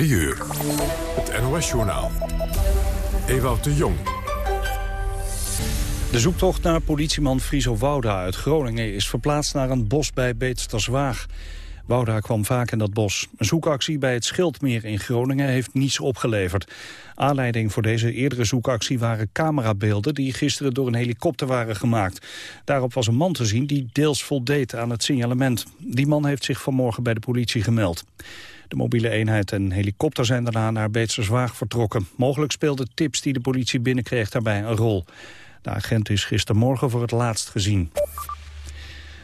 3 uur. Het NOS-journaal. Ewout de Jong. De zoektocht naar politieman Friso Wouda uit Groningen... is verplaatst naar een bos bij Beetsterswaag. Wouda kwam vaak in dat bos. Een zoekactie bij het Schildmeer in Groningen heeft niets opgeleverd. Aanleiding voor deze eerdere zoekactie waren camerabeelden... die gisteren door een helikopter waren gemaakt. Daarop was een man te zien die deels voldeed aan het signalement. Die man heeft zich vanmorgen bij de politie gemeld. De mobiele eenheid en helikopter zijn daarna naar Beetserswaag vertrokken. Mogelijk speelden tips die de politie binnenkreeg daarbij een rol. De agent is gistermorgen voor het laatst gezien.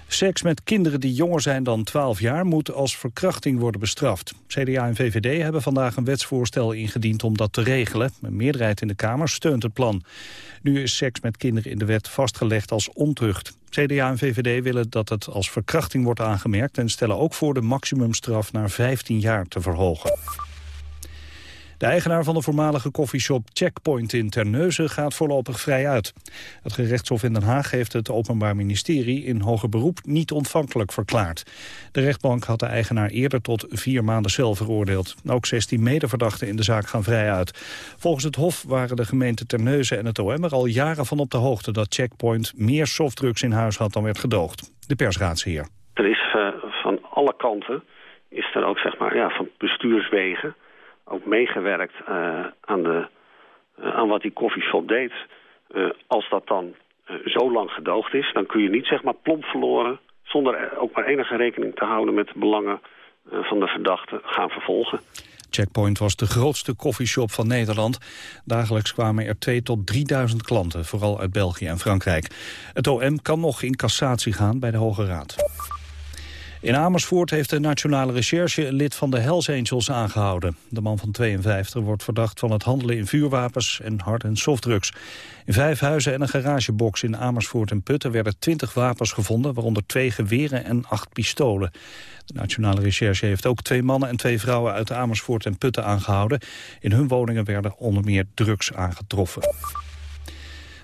Seks met kinderen die jonger zijn dan 12 jaar moet als verkrachting worden bestraft. CDA en VVD hebben vandaag een wetsvoorstel ingediend om dat te regelen. Een meerderheid in de Kamer steunt het plan. Nu is seks met kinderen in de wet vastgelegd als ontucht. CDA en VVD willen dat het als verkrachting wordt aangemerkt... en stellen ook voor de maximumstraf naar 15 jaar te verhogen. De eigenaar van de voormalige koffieshop Checkpoint in Terneuzen gaat voorlopig vrij uit. Het gerechtshof in Den Haag heeft het Openbaar Ministerie in hoger beroep niet ontvankelijk verklaard. De rechtbank had de eigenaar eerder tot vier maanden cel veroordeeld. Ook 16 medeverdachten in de zaak gaan vrij uit. Volgens het hof waren de gemeente Terneuzen en het OM er al jaren van op de hoogte dat Checkpoint meer softdrugs in huis had dan werd gedoogd. De persraadsheer. Er is uh, van alle kanten, is er ook zeg maar, ja, van bestuurswegen ook meegewerkt uh, aan, de, uh, aan wat die koffieshop deed. Uh, als dat dan zo lang gedoogd is, dan kun je niet zeg maar plomp verloren... zonder ook maar enige rekening te houden met de belangen van de verdachte gaan vervolgen. Checkpoint was de grootste koffieshop van Nederland. Dagelijks kwamen er 2 tot 3000 klanten, vooral uit België en Frankrijk. Het OM kan nog in cassatie gaan bij de Hoge Raad. In Amersfoort heeft de Nationale Recherche een lid van de Hells Angels aangehouden. De man van 52 wordt verdacht van het handelen in vuurwapens en hard- en softdrugs. In vijf huizen en een garagebox in Amersfoort en Putten werden 20 wapens gevonden, waaronder twee geweren en acht pistolen. De Nationale Recherche heeft ook twee mannen en twee vrouwen uit Amersfoort en Putten aangehouden. In hun woningen werden onder meer drugs aangetroffen.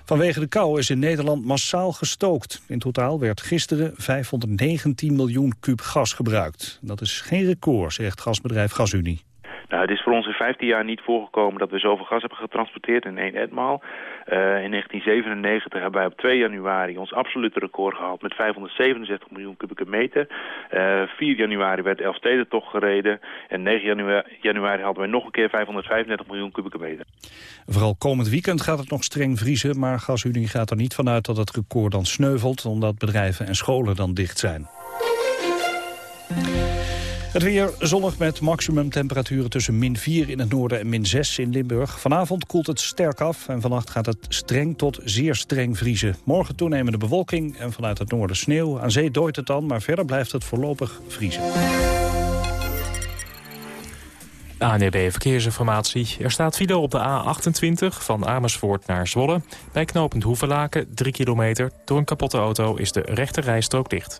Vanwege de kou is in Nederland massaal gestookt. In totaal werd gisteren 519 miljoen kuub gas gebruikt. Dat is geen record, zegt gasbedrijf GasUnie. Nou, het is voor ons in 15 jaar niet voorgekomen dat we zoveel gas hebben getransporteerd in één etmaal. Uh, in 1997 hebben wij op 2 januari ons absolute record gehaald met 567 miljoen kubieke meter. Uh, 4 januari werd toch gereden en 9 januari, januari hadden we nog een keer 535 miljoen kubieke meter. Vooral komend weekend gaat het nog streng vriezen, maar GasUnie gaat er niet vanuit dat het record dan sneuvelt, omdat bedrijven en scholen dan dicht zijn. Het weer zonnig met maximumtemperaturen tussen min 4 in het noorden en min 6 in Limburg. Vanavond koelt het sterk af en vannacht gaat het streng tot zeer streng vriezen. Morgen toenemende bewolking en vanuit het noorden sneeuw. Aan zee dooit het dan, maar verder blijft het voorlopig vriezen. ANEB Verkeersinformatie. Er staat file op de A28 van Amersfoort naar Zwolle. Bij knooppunt Hoevelaken, 3 kilometer. Door een kapotte auto is de rechte rijstrook dicht.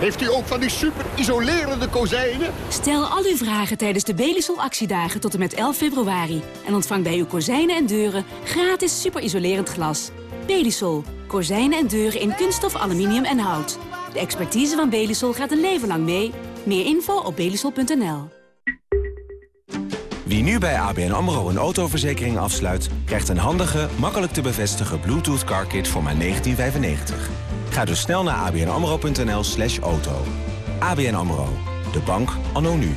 Heeft u ook van die super isolerende kozijnen? Stel al uw vragen tijdens de Belisol actiedagen tot en met 11 februari. En ontvang bij uw kozijnen en deuren gratis super isolerend glas. Belisol. Kozijnen en deuren in kunststof, aluminium en hout. De expertise van Belisol gaat een leven lang mee. Meer info op belisol.nl. Wie nu bij ABN AMRO een autoverzekering afsluit... krijgt een handige, makkelijk te bevestigen Bluetooth car kit voor maar 1995. Ga dus snel naar abnamro.nl slash auto. ABN AMRO, de bank anno nu.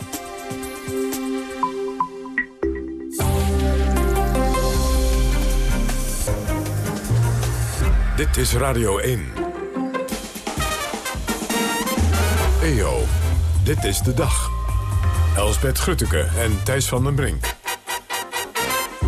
Dit is Radio 1. EO, dit is de dag. Elsbeth Grutteke en Thijs van den Brink.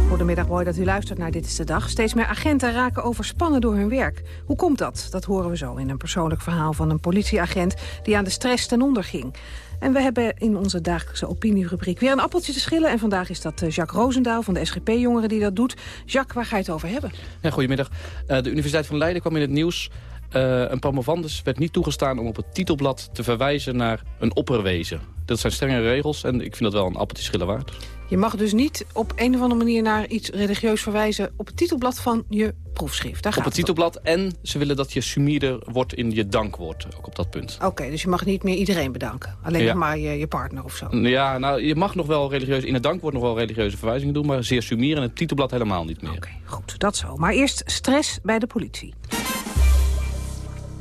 Goedemiddag, mooi dat u luistert naar Dit is de Dag. Steeds meer agenten raken overspannen door hun werk. Hoe komt dat? Dat horen we zo in een persoonlijk verhaal van een politieagent... die aan de stress ten onder ging. En we hebben in onze dagelijkse opinierubriek weer een appeltje te schillen. En vandaag is dat eh, Jacques Roosendaal van de SGP-jongeren die dat doet. Jacques, waar ga je het over hebben? Ja, goedemiddag. Uh, de Universiteit van Leiden kwam in het nieuws. Uh, een promovandus werd niet toegestaan om op het titelblad te verwijzen naar een opperwezen. Dat zijn strenge regels en ik vind dat wel een appeltje schillen waard. Je mag dus niet op een of andere manier naar iets religieus verwijzen... op het titelblad van je proefschrift. Daar op het titelblad en ze willen dat je sumieder wordt in je dankwoord. Ook op dat punt. Oké, dus je mag niet meer iedereen bedanken. Alleen nog maar je, je, partner of zo. Ja, nou, je mag nog wel religieus, in het dankwoord nog wel religieuze verwijzingen doen... maar zeer sumier en het titelblad helemaal niet meer. Oké, goed, dat zo. Maar eerst stress bij de politie.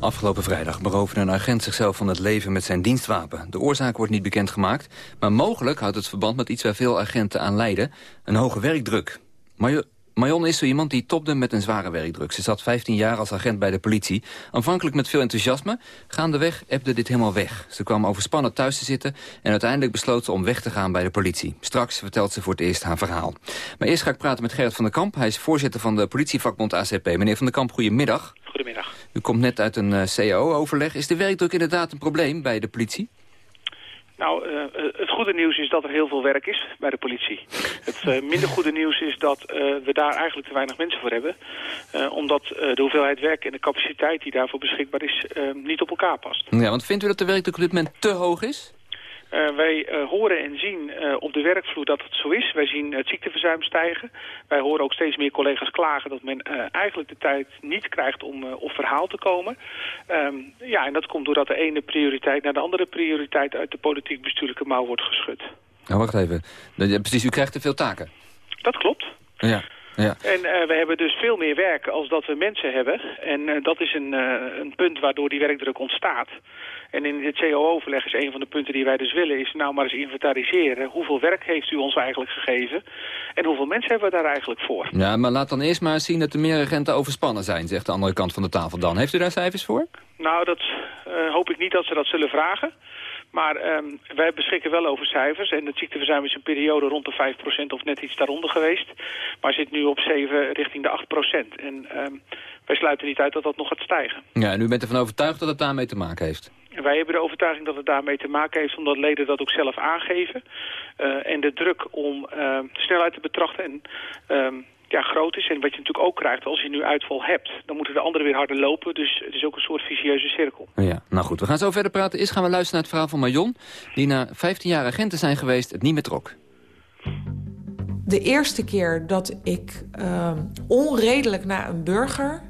Afgelopen vrijdag beroofde een agent zichzelf van het leven met zijn dienstwapen. De oorzaak wordt niet bekendgemaakt, maar mogelijk houdt het verband met iets waar veel agenten aan lijden, een hoge werkdruk. Marion is zo iemand die topde met een zware werkdruk. Ze zat 15 jaar als agent bij de politie. Aanvankelijk met veel enthousiasme. Gaandeweg ebde dit helemaal weg. Ze kwam overspannen thuis te zitten... en uiteindelijk besloot ze om weg te gaan bij de politie. Straks vertelt ze voor het eerst haar verhaal. Maar eerst ga ik praten met Gerrit van der Kamp. Hij is voorzitter van de politievakbond ACP. Meneer van der Kamp, goedemiddag. Goedemiddag. U komt net uit een uh, CAO-overleg. Is de werkdruk inderdaad een probleem bij de politie? Nou, uh, het goede nieuws is dat er heel veel werk is bij de politie. Het uh, minder goede nieuws is dat we daar eigenlijk te weinig mensen voor hebben. omdat de hoeveelheid werk en de capaciteit die daarvoor beschikbaar is niet op elkaar past. Ja, want vindt u dat de werkdruk op dit moment te hoog is? Uh, wij uh, horen en zien uh, op de werkvloer dat het zo is. Wij zien het ziekteverzuim stijgen. Wij horen ook steeds meer collega's klagen dat men eigenlijk de tijd niet krijgt om op verhaal te komen. Um, ja, en dat komt doordat de ene prioriteit naar de andere prioriteit uit de politiek-bestuurlijke mouw wordt geschud. Nou, wacht even. Precies, u krijgt te veel taken. Dat klopt. Ja. Ja. En uh, we hebben dus veel meer werk als dat we mensen hebben. En uh, dat is een, uh, een punt waardoor die werkdruk ontstaat. En in het CO-overleg is een van de punten die wij dus willen... is nou maar eens inventariseren. Hoeveel werk heeft u ons eigenlijk gegeven? En hoeveel mensen hebben we daar eigenlijk voor? Ja, maar laat dan eerst maar zien dat er meer agenten overspannen zijn... zegt de andere kant van de tafel dan. Heeft u daar cijfers voor? Nou, dat hoop ik niet dat ze dat zullen vragen. Maar um, wij beschikken wel over cijfers. En het ziekteverzuim is een periode rond de 5% of net iets daaronder geweest. Maar zit nu op 7 richting de 8%. En um, wij sluiten niet uit dat dat nog gaat stijgen. Ja, en u bent ervan overtuigd dat het daarmee te maken heeft? Wij hebben de overtuiging dat het daarmee te maken heeft... omdat leden dat ook zelf aangeven. Uh, en de druk om uh, snelheid te betrachten... en um, ja, groot is. En wat je natuurlijk ook krijgt, als je nu uitval hebt... dan moeten de anderen weer harder lopen. Dus het is ook een soort vicieuze cirkel. Ja, nou goed, we gaan zo verder praten. Eerst gaan we luisteren naar het verhaal van Marion... die na 15 jaar agenten zijn geweest het niet meer trok. De eerste keer dat ik uh, onredelijk naar een burger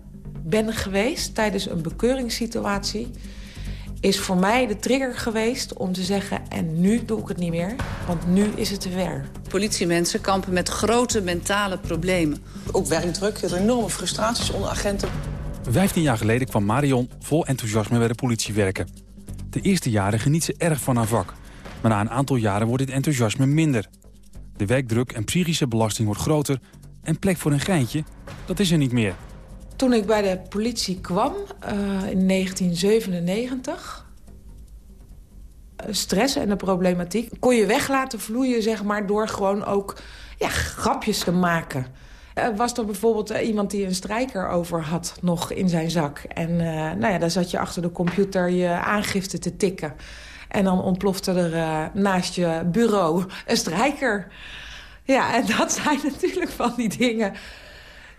ben geweest... tijdens een bekeuringssituatie is voor mij de trigger geweest om te zeggen... en nu doe ik het niet meer, want nu is het te ver. Politiemensen kampen met grote mentale problemen. Ook werkdruk, er enorme frustraties onder agenten. Vijftien jaar geleden kwam Marion vol enthousiasme bij de politie werken. De eerste jaren geniet ze erg van haar vak. Maar na een aantal jaren wordt dit enthousiasme minder. De werkdruk en psychische belasting wordt groter... en plek voor een geintje, dat is er niet meer. Toen ik bij de politie kwam uh, in 1997... stress en de problematiek... kon je weg laten vloeien zeg maar, door gewoon ook ja, grapjes te maken. Was er bijvoorbeeld uh, iemand die een strijker over had nog in zijn zak. En uh, nou ja, dan zat je achter de computer je aangifte te tikken. En dan ontplofte er naast je bureau een strijker. Ja, en dat zijn natuurlijk van die dingen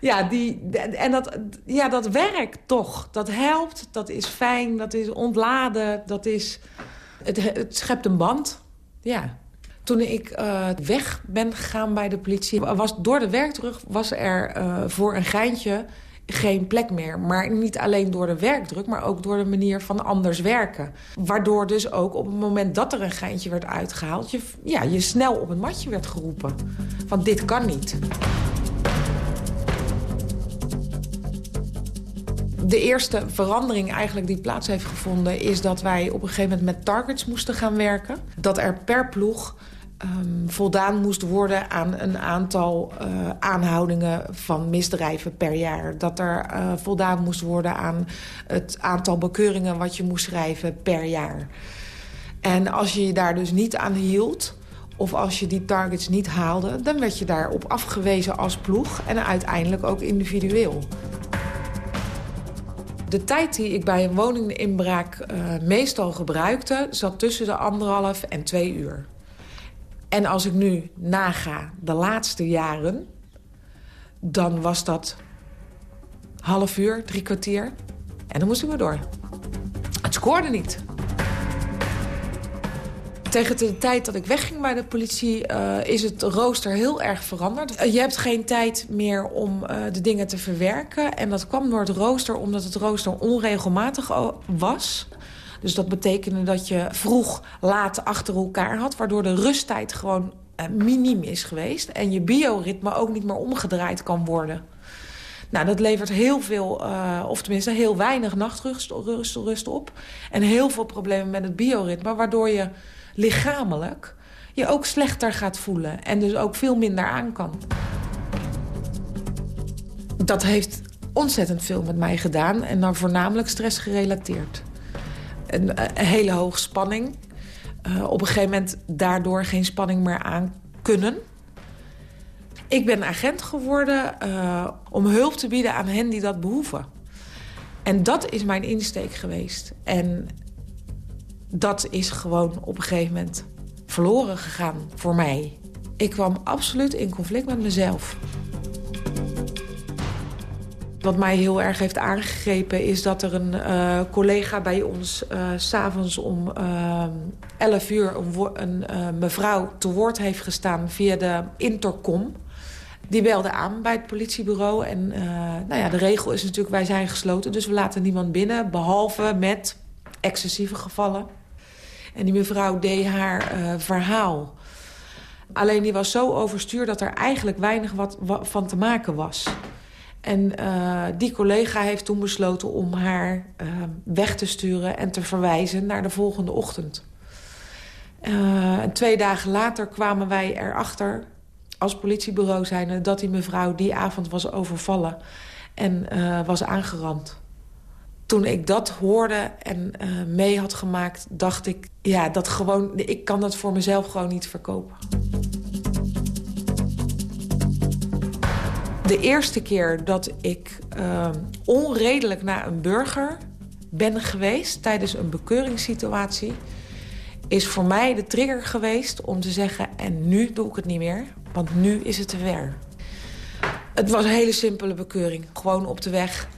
ja, die, en dat, ja, dat werkt toch. Dat helpt, dat is fijn, dat is ontladen, dat is... Het, het schept een band. Ja, Toen ik uh, weg ben gegaan bij de politie... was door de werkdruk was er uh, voor een geintje geen plek meer. Maar niet alleen door de werkdruk, maar ook door de manier van anders werken. Waardoor dus ook op het moment dat er een geintje werd uitgehaald... je, ja, je snel op het matje werd geroepen. Van dit kan niet. De eerste verandering eigenlijk die plaats heeft gevonden... is dat wij op een gegeven moment met targets moesten gaan werken. Dat er per ploeg um, voldaan moest worden aan een aantal uh, aanhoudingen van misdrijven per jaar. Dat er uh, voldaan moest worden aan het aantal bekeuringen wat je moest schrijven per jaar. En als je je daar dus niet aan hield of als je die targets niet haalde... dan werd je daarop afgewezen als ploeg en uiteindelijk ook individueel. De tijd die ik bij een woninginbraak uh, meestal gebruikte... zat tussen de anderhalf en twee uur. En als ik nu naga de laatste jaren... dan was dat half uur, drie kwartier. En dan moest ik weer door. Het scoorde niet. Tegen de tijd dat ik wegging bij de politie uh, is het rooster heel erg veranderd. Uh, je hebt geen tijd meer om uh, de dingen te verwerken. En dat kwam door het rooster omdat het rooster onregelmatig was. Dus dat betekende dat je vroeg, laat achter elkaar had... waardoor de rusttijd gewoon uh, is geweest... en je bioritme ook niet meer omgedraaid kan worden. Nou, dat levert heel veel, of tenminste heel weinig nachtrust rust, rust op... en heel veel problemen met het bioritme... waardoor je lichamelijk je ook slechter gaat voelen... en dus ook veel minder aan kan. Dat heeft ontzettend veel met mij gedaan... en dan voornamelijk stress gerelateerd een, een hele hoge spanning. Uh, op een gegeven moment daardoor geen spanning meer aan kunnen. Ik ben agent geworden uh, om hulp te bieden aan hen die dat behoeven. En dat is mijn insteek geweest. En dat is gewoon op een gegeven moment verloren gegaan voor mij. Ik kwam absoluut in conflict met mezelf. Wat mij heel erg heeft aangegrepen is dat er een uh, collega bij ons... Uh, s'avonds om uh, 11 uur een, een mevrouw te woord heeft gestaan via de intercom. Die belde aan bij het politiebureau. En nou ja, de regel is natuurlijk, wij zijn gesloten. Dus we laten niemand binnen, behalve met excessieve gevallen. En die mevrouw deed haar verhaal. Alleen die was zo overstuur dat er eigenlijk weinig wat, van te maken was... En uh, die collega heeft toen besloten om haar uh, weg te sturen... en te verwijzen naar de volgende ochtend. Uh, twee dagen later kwamen wij erachter, als politiebureau zijnde... dat die mevrouw die avond was overvallen en was aangerand. Toen ik dat hoorde en mee had gemaakt, dacht ik... ja, dat gewoon, ik kan dat voor mezelf gewoon niet verkopen. De eerste keer dat ik uh, onredelijk naar een burger ben geweest... tijdens een bekeuringssituatie... is voor mij de trigger geweest om te zeggen... en nu doe ik het niet meer, want nu is het te ver. Het was een hele simpele bekeuring. Gewoon op de weg.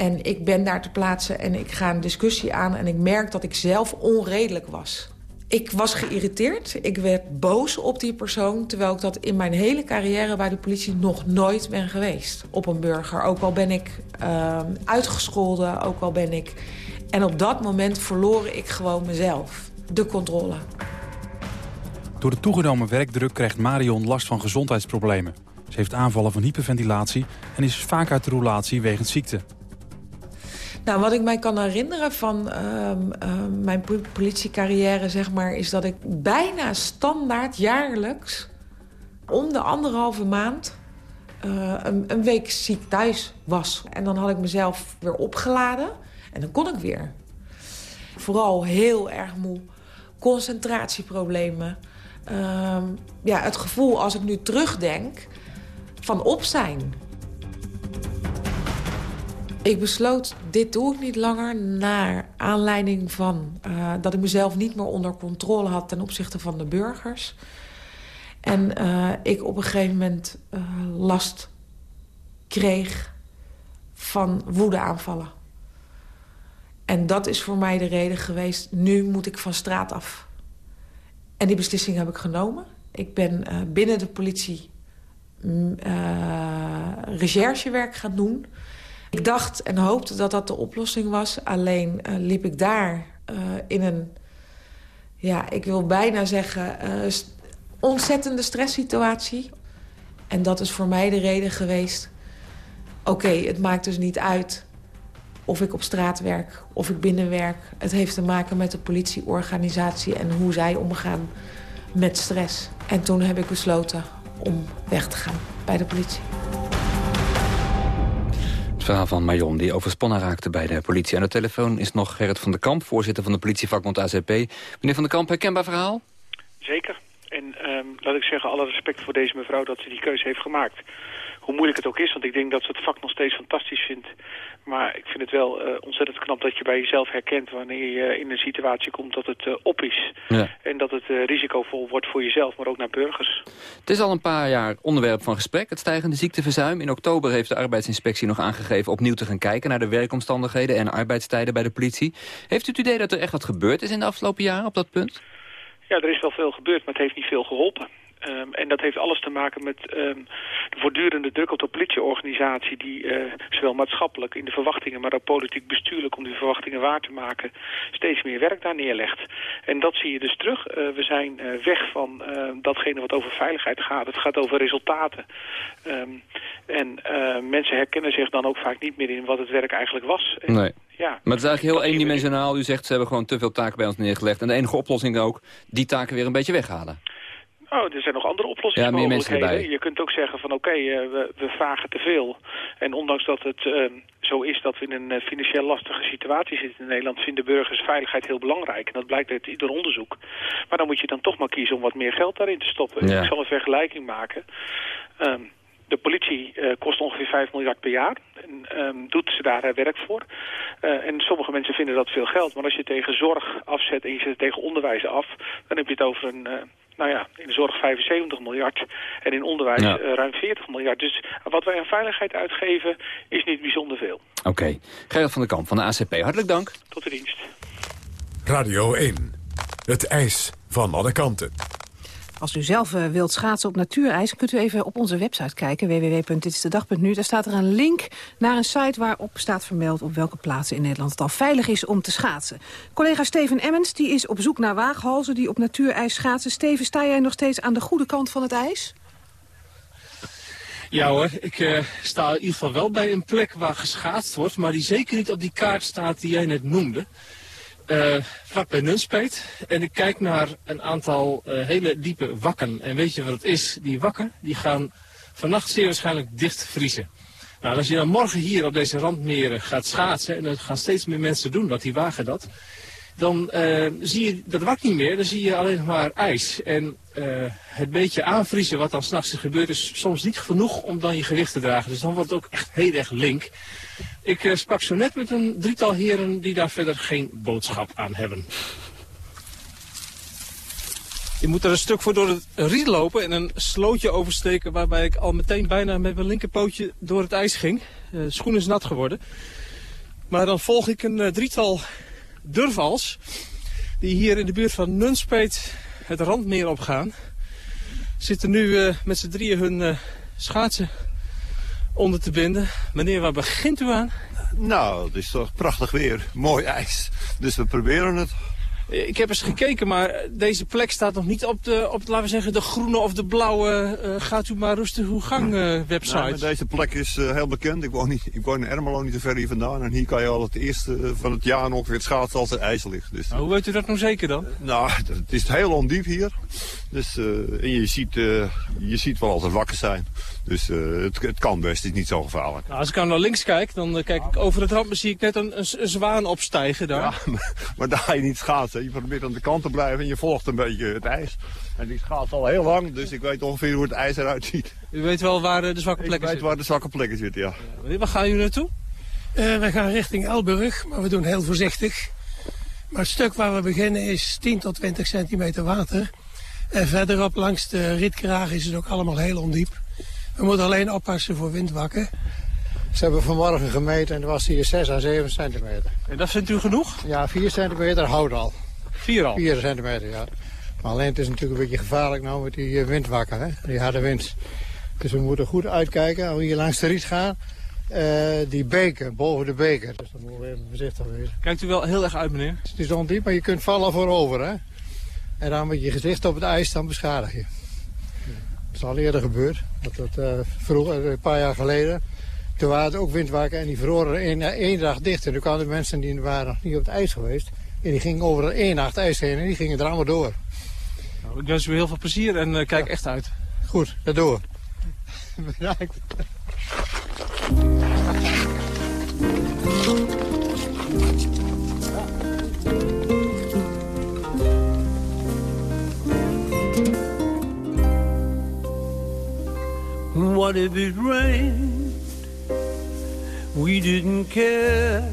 En ik ben daar te plaatsen en ik ga een discussie aan... en ik merk dat ik zelf onredelijk was. Ik was geïrriteerd. Ik werd boos op die persoon... terwijl ik dat in mijn hele carrière bij de politie nog nooit ben geweest. Op een burger. Ook al ben ik uh, uitgescholden, ook al ben ik... En op dat moment verloor ik gewoon mezelf. De controle. Door de toegenomen werkdruk krijgt Marion last van gezondheidsproblemen. Ze heeft aanvallen van hyperventilatie en is vaak uit de roulatie wegens ziekte. Nou, wat ik mij kan herinneren van uh, uh, mijn politiecarrière, zeg maar... is dat ik bijna standaard jaarlijks om de anderhalve maand... Uh, een, een, week ziek thuis was. En dan had ik mezelf weer opgeladen en dan kon ik weer. Vooral heel erg moe, concentratieproblemen. Ehm, ja, het gevoel als ik nu terugdenk van op zijn... Ik besloot, dit doe ik niet langer... naar aanleiding van uh, dat ik mezelf niet meer onder controle had... ten opzichte van de burgers. En uh, ik op een gegeven moment uh, last kreeg van woedeaanvallen. En dat is voor mij de reden geweest... nu moet ik van straat af. En die beslissing heb ik genomen. Ik ben binnen de politie uh, recherchewerk gaan doen. Ik dacht en hoopte dat dat de oplossing was. Alleen uh, liep ik daar in een, ja, ik wil bijna zeggen, ontzettende stresssituatie. En dat is voor mij de reden geweest... oké, het maakt dus niet uit of ik op straat werk, of ik binnen werk. Het heeft te maken met de politieorganisatie en hoe zij omgaan met stress. En toen heb ik besloten om weg te gaan bij de politie. Verhaal van Marion die overspannen raakte bij de politie. Aan de telefoon is nog Gerrit van der Kamp, voorzitter van de politievakbond ACP. Meneer van der Kamp, herkenbaar verhaal? Zeker. En um, laat ik zeggen, alle respect voor deze mevrouw dat ze die keuze heeft gemaakt. Hoe moeilijk het ook is, want ik denk dat ze het vak nog steeds fantastisch vindt. Maar ik vind het wel uh, ontzettend knap dat je bij jezelf herkent wanneer je in een situatie komt dat het uh, op is. Ja. En dat het uh, risicovol wordt voor jezelf, maar ook naar burgers. Het is al een paar jaar onderwerp van gesprek, het stijgende ziekteverzuim. In oktober heeft de arbeidsinspectie nog aangegeven opnieuw te gaan kijken naar de werkomstandigheden en arbeidstijden bij de politie. Heeft u het idee dat er echt wat gebeurd is in de afgelopen jaren op dat punt? Ja, er is wel veel gebeurd, maar het heeft niet veel geholpen. Um, en dat heeft alles te maken met um, de voortdurende druk op de politieorganisatie... die uh, zowel maatschappelijk in de verwachtingen, maar ook politiek bestuurlijk... om die verwachtingen waar te maken, steeds meer werk daar neerlegt. En dat zie je dus terug. Uh, we zijn uh, weg van datgene wat over veiligheid gaat. Het gaat over resultaten. Um, en mensen herkennen zich dan ook vaak niet meer in wat het werk eigenlijk was. En, nee. Ja, maar het is eigenlijk heel eendimensionaal. U zegt ze hebben gewoon te veel taken bij ons neergelegd. En de enige oplossing ook, die taken weer een beetje weghalen. Oh, er zijn nog andere oplossingsmogelijkheden. Ja, je kunt ook zeggen van oké, okay, uh, we, we, vragen te veel. En ondanks dat het uh, zo is dat we in een uh, financieel lastige situatie zitten in Nederland... vinden burgers veiligheid heel belangrijk. En dat blijkt uit ieder onderzoek. Maar dan moet je dan toch maar kiezen om wat meer geld daarin te stoppen. Ja. Ik zal een vergelijking maken. Um, de politie uh, kost ongeveer 5 miljard per jaar. En um, doet ze daar uh, werk voor. Uh, en sommige mensen vinden dat veel geld. Maar als je tegen zorg afzet en je zet het tegen onderwijs af... dan heb je het over een nou ja, in de zorg 75 miljard en in onderwijs ja. uh, ruim 40 miljard. Dus wat wij aan veiligheid uitgeven is niet bijzonder veel. Oké. Okay. Gerrit van der Kamp van de ACP, hartelijk dank. Tot de dienst. Radio 1. Het ijs van alle kanten. Als u zelf uh, wilt schaatsen op natuurijs, kunt u even op onze website kijken, www.ditstedag.nu. Daar staat er een link naar een site waarop staat vermeld op welke plaatsen in Nederland het al veilig is om te schaatsen. Collega Steven Emmens die is op zoek naar waaghalzen die op natuurijs schaatsen. Steven, sta jij nog steeds aan de goede kant van het ijs? Ja hoor, ik uh, sta in ieder geval wel bij een plek waar geschaatst wordt, maar die zeker niet op die kaart staat die jij net noemde. Uh, vlak bij Nunspeet. En ik kijk naar een aantal uh, hele diepe wakken. En weet je wat het is? Die wakken die gaan vannacht zeer waarschijnlijk dicht vriezen. Nou, als je dan morgen hier op deze randmeren gaat schaatsen... en dat gaan steeds meer mensen doen, dat die wagen dat... dan uh, zie je dat wak niet meer, dan zie je alleen maar ijs. En het beetje aanvriezen wat dan s'nachts gebeurt... is soms niet genoeg om dan je gewicht te dragen. Dus dan wordt het ook echt heel erg link. Ik uh, sprak zo net met een drietal heren die daar verder geen boodschap aan hebben. Je moet er een stuk voor door het riet lopen en een slootje oversteken... waarbij ik al meteen bijna met mijn linkerpootje door het ijs ging. De schoen is nat geworden. Maar dan volg ik een drietal durvals... die hier in de buurt van Nunspeet het randmeer opgaan. Zitten nu met z'n drieën hun schaatsen onder te binden. Meneer, waar begint u aan? Nou, het is toch prachtig weer. Mooi ijs. Dus we proberen het. Ik heb eens gekeken, maar deze plek staat nog niet op de, op, laten we zeggen, de groene of de blauwe uh, gaat u maar rustig uw gang uh, website. Nou, deze plek is uh, heel bekend. Ik woon, niet, ik woon in Ermelo, niet te ver hier vandaan. En hier kan je al het eerste van het jaar ongeveer het schaatsen als het ijs ligt. Dus, nou, hoe weet u dat nou zeker dan? nou, het is heel ondiep hier. Dus, en je ziet, je ziet wel als er wakker zijn. Dus het, het, kan best, het is niet zo gevaarlijk. Nou, als ik nou naar links kijk, dan kijk ik over het rand zie ik net een, een, een zwaan opstijgen daar. Ja, maar, maar daar ga je niet schaatsen. Je probeert aan de kant te blijven en je volgt een beetje het ijs. En die gaat al heel lang, dus ik weet ongeveer hoe het ijs eruit ziet. U weet wel waar de zwakke plekken zitten? Ik weet waar de zwakke plekken zitten, ja. ja waar gaan jullie naartoe? Uh, wij gaan richting Elburg, maar we doen heel voorzichtig. Maar het stuk waar we beginnen is 10 tot 20 centimeter water. En verderop langs de rietkraag is het ook allemaal heel ondiep. We moeten alleen oppassen voor windwakken. Ze hebben vanmorgen gemeten en er was hier 6 à 7 centimeter. En dat vindt u genoeg? Ja, 4 centimeter houdt al. 4 al? 4 centimeter, ja. Maar alleen het is natuurlijk een beetje gevaarlijk nou met die eh, windwakker, hè? die harde wind. Dus we moeten goed uitkijken als we hier langs de riet gaan. eh, die beker, boven de beker. Dus dan moeten we even voorzichtig wezen. Kijkt u wel heel erg uit, meneer? Het is ondiep, maar je kunt vallen voorover. Hè? En dan met je gezicht op het ijs, dan beschadig je. Dat is al eerder gebeurd. Dat, dat, eh, vroeger, een paar jaar geleden. Toen waren het ook windwakken en die verloren één, één dag dicht. En toen kwamen de mensen die waren nog niet op het ijs geweest. En die gingen over één nacht ijs heen en die gingen er allemaal door. Nou, ik wens u heel veel plezier en eh, kijk echt uit. Goed, dat door. Bedankt. What if it rained? We didn't care.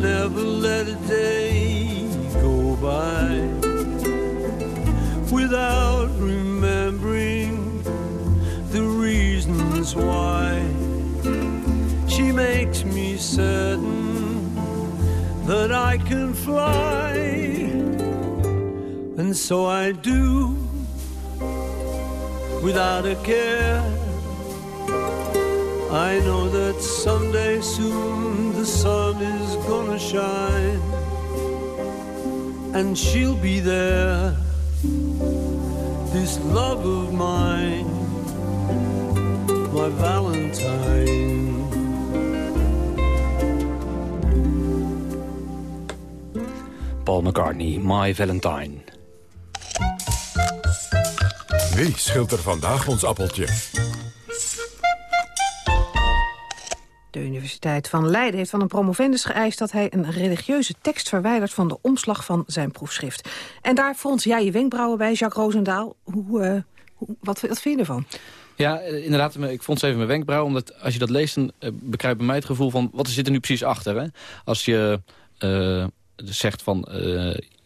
Never let a day go by without remembering the reasons why she makes me certain that I can fly. And so I do without a care. I know that someday soon the sun is gonna shine and she'll be there. This love of mine, my Valentine. Paul McCartney, My Valentine. Wie schilt er vandaag ons appeltje? Van Leiden heeft van een promovendus geëist... dat hij een religieuze tekst verwijdert van de omslag van zijn proefschrift. En daar frons jij je wenkbrauwen bij, Jacques Roosendaal. Hoe, eh, hoe, wat, wat vind je ervan? Ja, eh, inderdaad, ik vond even mijn wenkbrauw. Omdat als je dat leest, dan uh, bekrijgt bij mij het gevoel van... wat zit er nu precies achter? Hè? Als je uh, zegt van...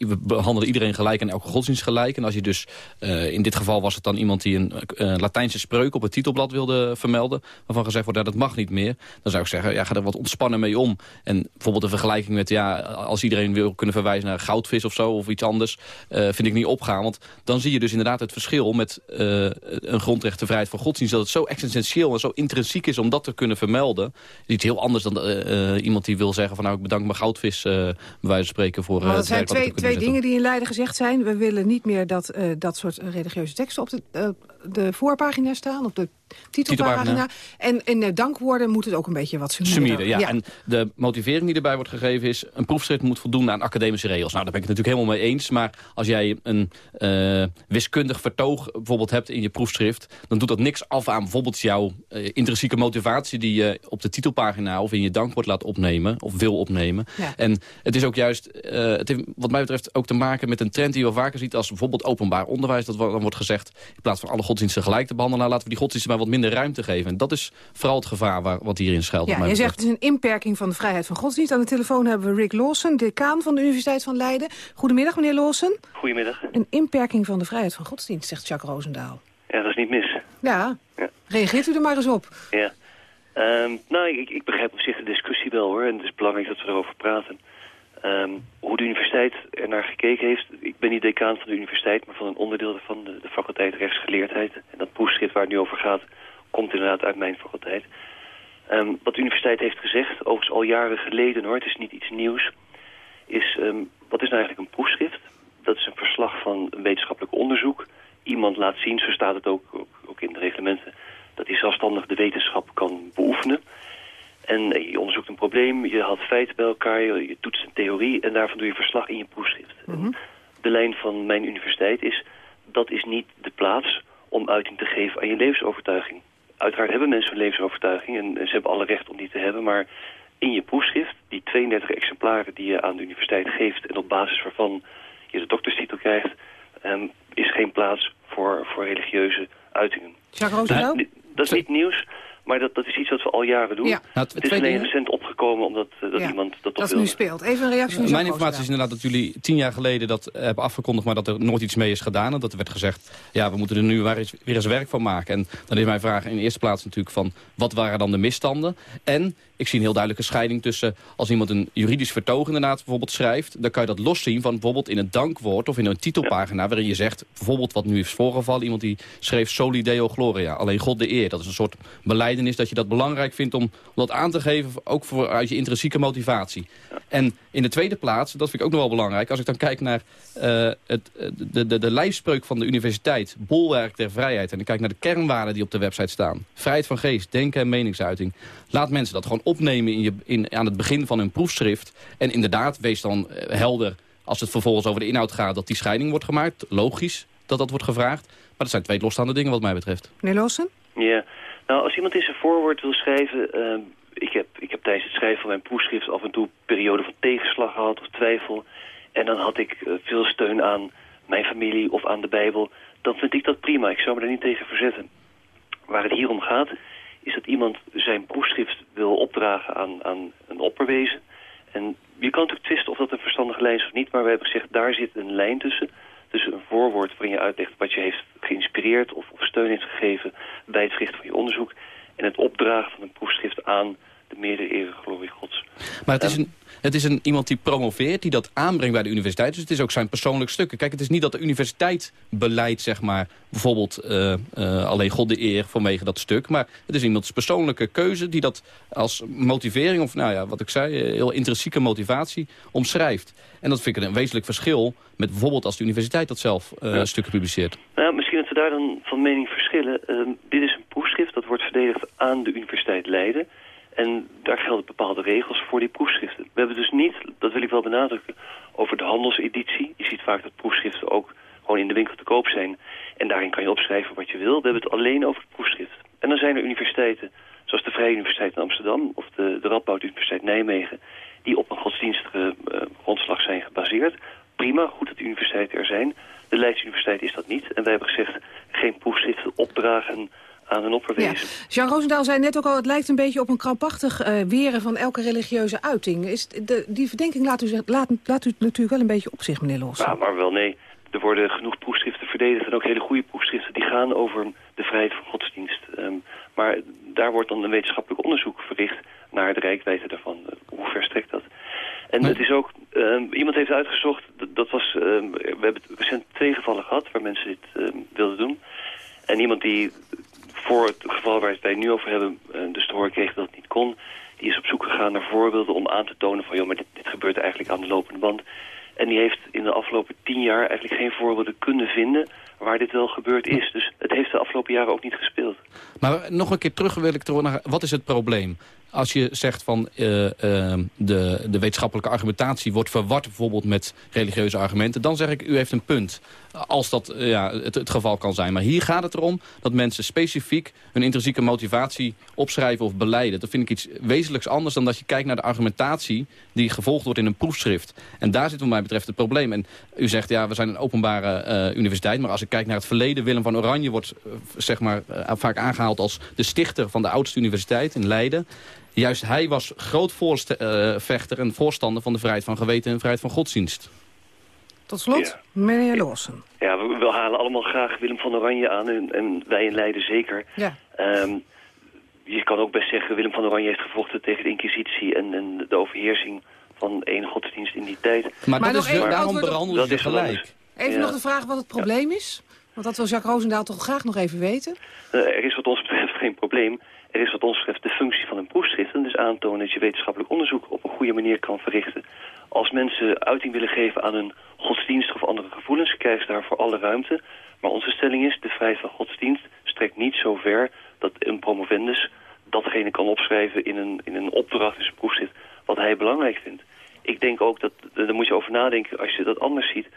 we behandelen iedereen gelijk en elke godsdienst gelijk. En als je dus, uh, in dit geval was het dan iemand die een uh, Latijnse spreuk op het titelblad wilde vermelden. Waarvan gezegd wordt, ja, dat mag niet meer. Dan zou ik zeggen, ja, ga er wat ontspannen mee om. En bijvoorbeeld een vergelijking met, ja, als iedereen wil kunnen verwijzen naar goudvis of zo. Of iets anders, uh, vind ik niet opgaan. Want dan zie je dus inderdaad het verschil met een grondrecht de vrijheid van godsdienst. Dat het zo essentieel en zo intrinsiek is om dat te kunnen vermelden. Iets heel anders dan iemand die wil zeggen van, nou, ik bedank mijn goudvis, bij wijze van spreken, voor het zijn twee, twee dingen die in Leiden gezegd zijn. We willen niet meer dat uh, dat soort religieuze teksten op de, uh, de voorpagina staan, op de titelpagina. titelpagina. En in de dankwoorden moet het ook een beetje wat summeren ja. ja. En de motivering die erbij wordt gegeven is... een proefschrift moet voldoen aan academische regels. Nou, daar ben ik het natuurlijk helemaal mee eens. Maar als jij een uh, wiskundig vertoog bijvoorbeeld hebt in je proefschrift... dan doet dat niks af aan bijvoorbeeld jouw uh, intrinsieke motivatie... die je op de titelpagina of in je dankwoord laat opnemen, of wil opnemen. Ja. En het is ook juist, uh, het heeft wat mij betreft ook te maken met een trend die we vaker ziet... als bijvoorbeeld openbaar onderwijs. Dat dan wordt gezegd, in plaats van alle godsdiensten gelijk te behandelen... laten we die godsdiensten maar wat minder ruimte geven. En dat is vooral het gevaar waar, wat hierin schuilt. Ja, je zegt het is een inperking van de vrijheid van godsdienst. Aan de telefoon hebben we Rick Lawson, decaan van de Universiteit van Leiden. Goedemiddag, meneer Lawson. Goedemiddag. Een inperking van de vrijheid van godsdienst, zegt Jacques Roosendaal. Ja, dat is niet mis. Ja, ja. reageert u er maar eens op. Ja. Um, nou, ik, ik begrijp op zich de discussie wel, hoor. En het is belangrijk dat we erover praten. Um, hoe de universiteit er naar gekeken heeft... Ik ben niet decaan van de universiteit, maar van een onderdeel van de, de faculteit rechtsgeleerdheid. En dat proefschrift waar het nu over gaat, komt inderdaad uit mijn faculteit. Um, wat de universiteit heeft gezegd, overigens al jaren geleden hoor, het is niet iets nieuws... is, um, wat is nou eigenlijk een proefschrift? Dat is een verslag van een wetenschappelijk onderzoek. Iemand iemand laat zien, zo staat het ook, ook, ook in de reglementen, dat hij zelfstandig de wetenschap kan beoefenen. En eh, je onderzoekt een probleem, je haalt feiten bij elkaar, je, toetst een theorie en daarvan doe je verslag in je proefschrift. De lijn van mijn universiteit is, dat is niet de plaats om uiting te geven aan je levensovertuiging. Uiteraard hebben mensen een levensovertuiging en, en ze hebben alle recht om die te hebben, maar in je proefschrift, die 32 exemplaren die je aan de universiteit geeft en op basis waarvan je de dokterstitel krijgt, ehm, is geen plaats voor, voor religieuze uitingen. Jacques Roosendaal? Dat is niet nieuws, maar dat, dat is iets wat we al jaren doen. Ja. Nou, het is twee alleen dingen. recent opgekomen omdat eh, dat Ja, iemand dat toch Dat wilde. nu speelt. Even een reactie Mijn informatie is inderdaad dat jullie tien jaar geleden dat hebben afgekondigd... maar dat er nooit iets mee is gedaan. En dat er werd gezegd, ja, we moeten er nu weer eens, weer eens werk van maken. En dan is mijn vraag in de eerste plaats natuurlijk van... wat waren dan de misstanden? En ik zie een heel duidelijke scheiding tussen... als iemand een juridisch vertoog inderdaad bijvoorbeeld schrijft... dan kan je dat loszien van bijvoorbeeld in een dankwoord... of in een titelpagina waarin je zegt... bijvoorbeeld wat nu is voorgevallen... iemand die schreef Soli Deo Gloria, alleen God de eer. Dat is een soort beleidenis dat je dat belangrijk vindt... om, om dat aan te geven, ook voor, uit je intrinsieke motivatie. En in de tweede plaats, dat vind ik ook nog wel belangrijk... als ik dan kijk naar eh, het, de, de, de lijfspreuk van de universiteit... bolwerk der vrijheid... en ik kijk naar de kernwaarden die op de website staan... vrijheid van geest, denken en meningsuiting... laat mensen dat gewoon opnemen in je, in, aan het begin van hun proefschrift. En inderdaad, wees dan eh, helder als het vervolgens over de inhoud gaat... dat die scheiding wordt gemaakt. Logisch dat dat wordt gevraagd. Maar dat zijn twee losstaande dingen wat mij betreft. Meneer Lawson? Ja, nou als iemand in zijn voorwoord wil schrijven... ehm, ik, heb, ik heb tijdens het schrijven van mijn proefschrift af en toe perioden van tegenslag gehad of twijfel. En dan had ik eh, veel steun aan mijn familie of aan de Bijbel. Dan vind ik dat prima, ik zou me daar niet tegen verzetten. Waar het hier om gaat, is dat iemand zijn proefschrift wil opdragen aan, aan een opperwezen. En je kan natuurlijk twisten of dat een verstandige lijn is of niet, maar we hebben gezegd, daar zit een lijn tussen. Tussen een voorwoord waarin je uitlegt wat je heeft geïnspireerd of, of steun heeft gegeven bij het verrichten van je onderzoek. En het opdragen van een proefschrift aan de meerdere eeuwige glorie gods. Maar het is, een, het is een, iemand die promoveert, die dat aanbrengt bij de universiteit. Dus het is ook zijn persoonlijk stukken. Kijk, het is niet dat de universiteit beleidt, zeg maar... bijvoorbeeld eh, eh, alleen God de eer vanwege dat stuk. Maar het is iemands persoonlijke keuze die dat als motivering... of nou ja, wat ik zei, eh, heel intrinsieke motivatie omschrijft. En dat vind ik een wezenlijk verschil met bijvoorbeeld als de universiteit dat zelf eh stukken publiceert. Nou, misschien we daar dan van mening verschillen. Ehm, dit is een proefschrift, dat wordt verdedigd aan de Universiteit Leiden. En daar gelden bepaalde regels voor die proefschriften. We hebben dus niet, dat wil ik wel benadrukken, over de handelseditie. Je ziet vaak dat proefschriften ook gewoon in de winkel te koop zijn. En daarin kan je opschrijven wat je wil. We hebben het alleen over het proefschrift. En dan zijn er universiteiten, zoals de Vrije Universiteit in Amsterdam... of de, Radboud Universiteit Nijmegen... die op een godsdienstige eh, grondslag zijn gebaseerd. Prima, goed dat de universiteiten er zijn. De Leidse Universiteit is dat niet. En wij hebben gezegd, geen proefschriften opdragen aan een opperwezen. Jean Roosendaal zei net ook al, het lijkt een beetje op een krampachtig eh, weren van elke religieuze uiting. Is de, die verdenking laat u, zich- laat, laat u natuurlijk wel een beetje op zich, meneer Los. Ja, maar wel nee. Er worden genoeg proefschriften verdedigd en ook hele goede proefschriften die gaan over de vrijheid van godsdienst. Ehm, maar daar wordt dan een wetenschappelijk onderzoek verricht naar de rijkwijde daarvan. Eh, hoe ver strekt dat? En het is ook, ehm, iemand heeft uitgezocht, dat, dat was, ehm, we hebben recent twee gevallen gehad waar mensen dit ehm, wilden doen. En iemand die voor het geval waar we het nu over hebben, eh, dus te horen kreeg dat het niet kon, die is op zoek gegaan naar voorbeelden om aan te tonen van, joh, maar dit, dit gebeurt eigenlijk aan de lopende band. En die heeft in de afgelopen tien jaar eigenlijk geen voorbeelden kunnen vinden waar dit wel gebeurd is. Dus het heeft de afgelopen jaren ook niet gespeeld. Maar nog een keer terug wil ik terug naar... Wat is het probleem? Als je zegt van eh, eh, de, de wetenschappelijke argumentatie wordt verward bijvoorbeeld met religieuze argumenten, dan zeg ik u heeft een punt. Als dat eh, ja, het, geval kan zijn. Maar hier gaat het erom dat mensen specifiek hun intrinsieke motivatie opschrijven of beleiden. Dat vind ik iets wezenlijks anders dan dat je kijkt naar de argumentatie die gevolgd wordt in een proefschrift. En daar zit wat mij betreft het probleem. En u zegt ja, we zijn een openbare eh, universiteit, maar als ik kijk naar het verleden, Willem van Oranje wordt zeg maar, vaak aangehaald als de stichter van de oudste universiteit in Leiden. Juist hij was groot voorste- eh, vechter en voorstander van de vrijheid van geweten en vrijheid van godsdienst. Tot slot, meneer Lawson. Ja, we, we halen allemaal graag Willem van Oranje aan en, en wij in Leiden zeker. Ja. Ehm, je kan ook best zeggen, Willem van Oranje heeft gevochten tegen de inquisitie en, en de overheersing van één godsdienst in die tijd. Maar, Maar dat nog is, even daarom behandelen Dat ze gelijk. Even Ja. nog de vraag wat het probleem is. Want dat wil Jacques Roosendaal toch graag nog even weten? Eh, er is wat ons betreft geen probleem. Er is wat ons betreft de functie van een proefschrift. En dus aantonen dat je wetenschappelijk onderzoek op een goede manier kan verrichten. Als mensen uiting willen geven aan hun godsdienst of andere gevoelens, krijgen ze daarvoor alle ruimte. Maar onze stelling is, de vrijheid van godsdienst strekt niet zo ver dat een promovendus datgene kan opschrijven in een, in een opdracht, dus een proefschrift, wat hij belangrijk vindt. Ik denk ook dat, daar moet je over nadenken, als je dat anders ziet,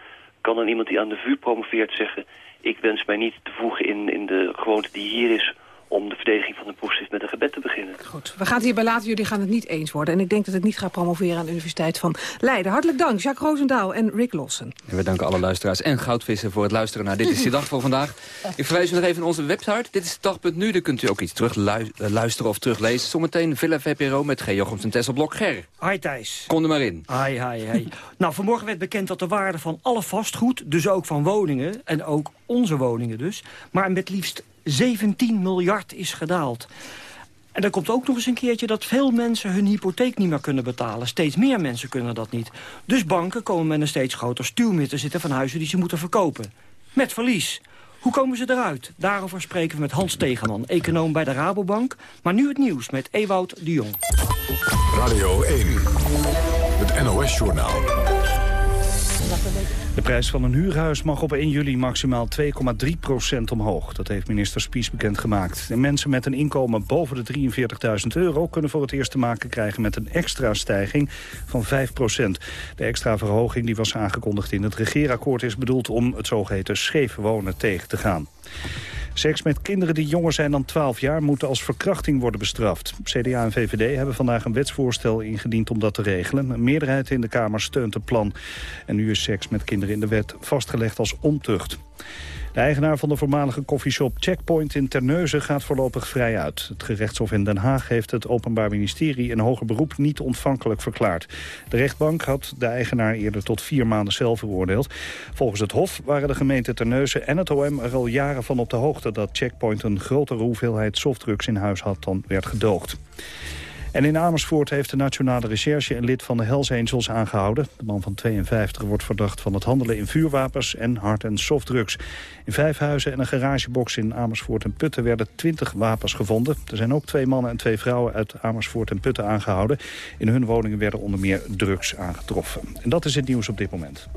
kan dan iemand die aan de VU promoveert zeggen, ik wens mij niet te voegen in, in de gewoonte die hier is om de verdediging van de proefschrift met een gebed te beginnen. Goed, we gaan het hierbij laten. Jullie gaan het niet eens worden. En ik denk dat ik niet ga promoveren aan de Universiteit van Leiden. Hartelijk dank, Jacques Roosendaal en Rick Lossen. En we danken alle luisteraars en goudvissen voor het luisteren naar Dit is de Dag voor vandaag. Ik verwijs u nog even naar onze website. Dit is de dag.nu. Daar kunt u ook iets terug luisteren of teruglezen. Zometeen Villa VPRO met G. Jochems en Tessel Blok. Ger. Hi Thijs. Kom er maar in. Hi, hi, hi. nou, vanmorgen werd bekend dat de waarde van alle vastgoed... dus ook van woningen, en ook onze woningen dus... maar met liefst 17 miljard is gedaald. En dan komt ook nog eens een keertje dat veel mensen hun hypotheek niet meer kunnen betalen. Steeds meer mensen kunnen dat niet. Dus banken komen met een steeds groter stuw te zitten van huizen die ze moeten verkopen. Met verlies. Hoe komen ze eruit? Daarover spreken we met Hans Tegeman, econoom bij de Rabobank. Maar nu het nieuws met Ewout de Jong. Radio 1, het NOS-journaal. De prijs van een huurhuis mag op 1 juli maximaal 2,3 procent omhoog. Dat heeft minister Spies bekendgemaakt. En mensen met een inkomen boven de 43.000 euro... kunnen voor het eerst te maken krijgen met een extra stijging van 5 procent. De extra verhoging die was aangekondigd in het regeerakkoord... is bedoeld om het zogeheten scheef wonen tegen te gaan. Seks met kinderen die jonger zijn dan 12 jaar moeten als verkrachting worden bestraft. CDA en VVD hebben vandaag een wetsvoorstel ingediend om dat te regelen. Een meerderheid in de Kamer steunt het plan. En nu is seks met kinderen in de wet vastgelegd als ontucht. De eigenaar van de voormalige koffieshop Checkpoint in Terneuzen gaat voorlopig vrij uit. Het gerechtshof in Den Haag heeft het Openbaar Ministerie een hoger beroep niet ontvankelijk verklaard. De rechtbank had de eigenaar eerder tot vier maanden cel veroordeeld. Volgens het hof waren de gemeente Terneuzen en het OM er al jaren van op de hoogte dat Checkpoint een grotere hoeveelheid softdrugs in huis had dan werd gedoogd. En in Amersfoort heeft de Nationale Recherche een lid van de Hells Angels aangehouden. De man van 52 wordt verdacht van het handelen in vuurwapens en hard- en softdrugs. In vijf huizen en een garagebox in Amersfoort en Putten werden 20 wapens gevonden. Er zijn ook twee mannen en twee vrouwen uit Amersfoort en Putten aangehouden. In hun woningen werden onder meer drugs aangetroffen. En dat is het nieuws op dit moment.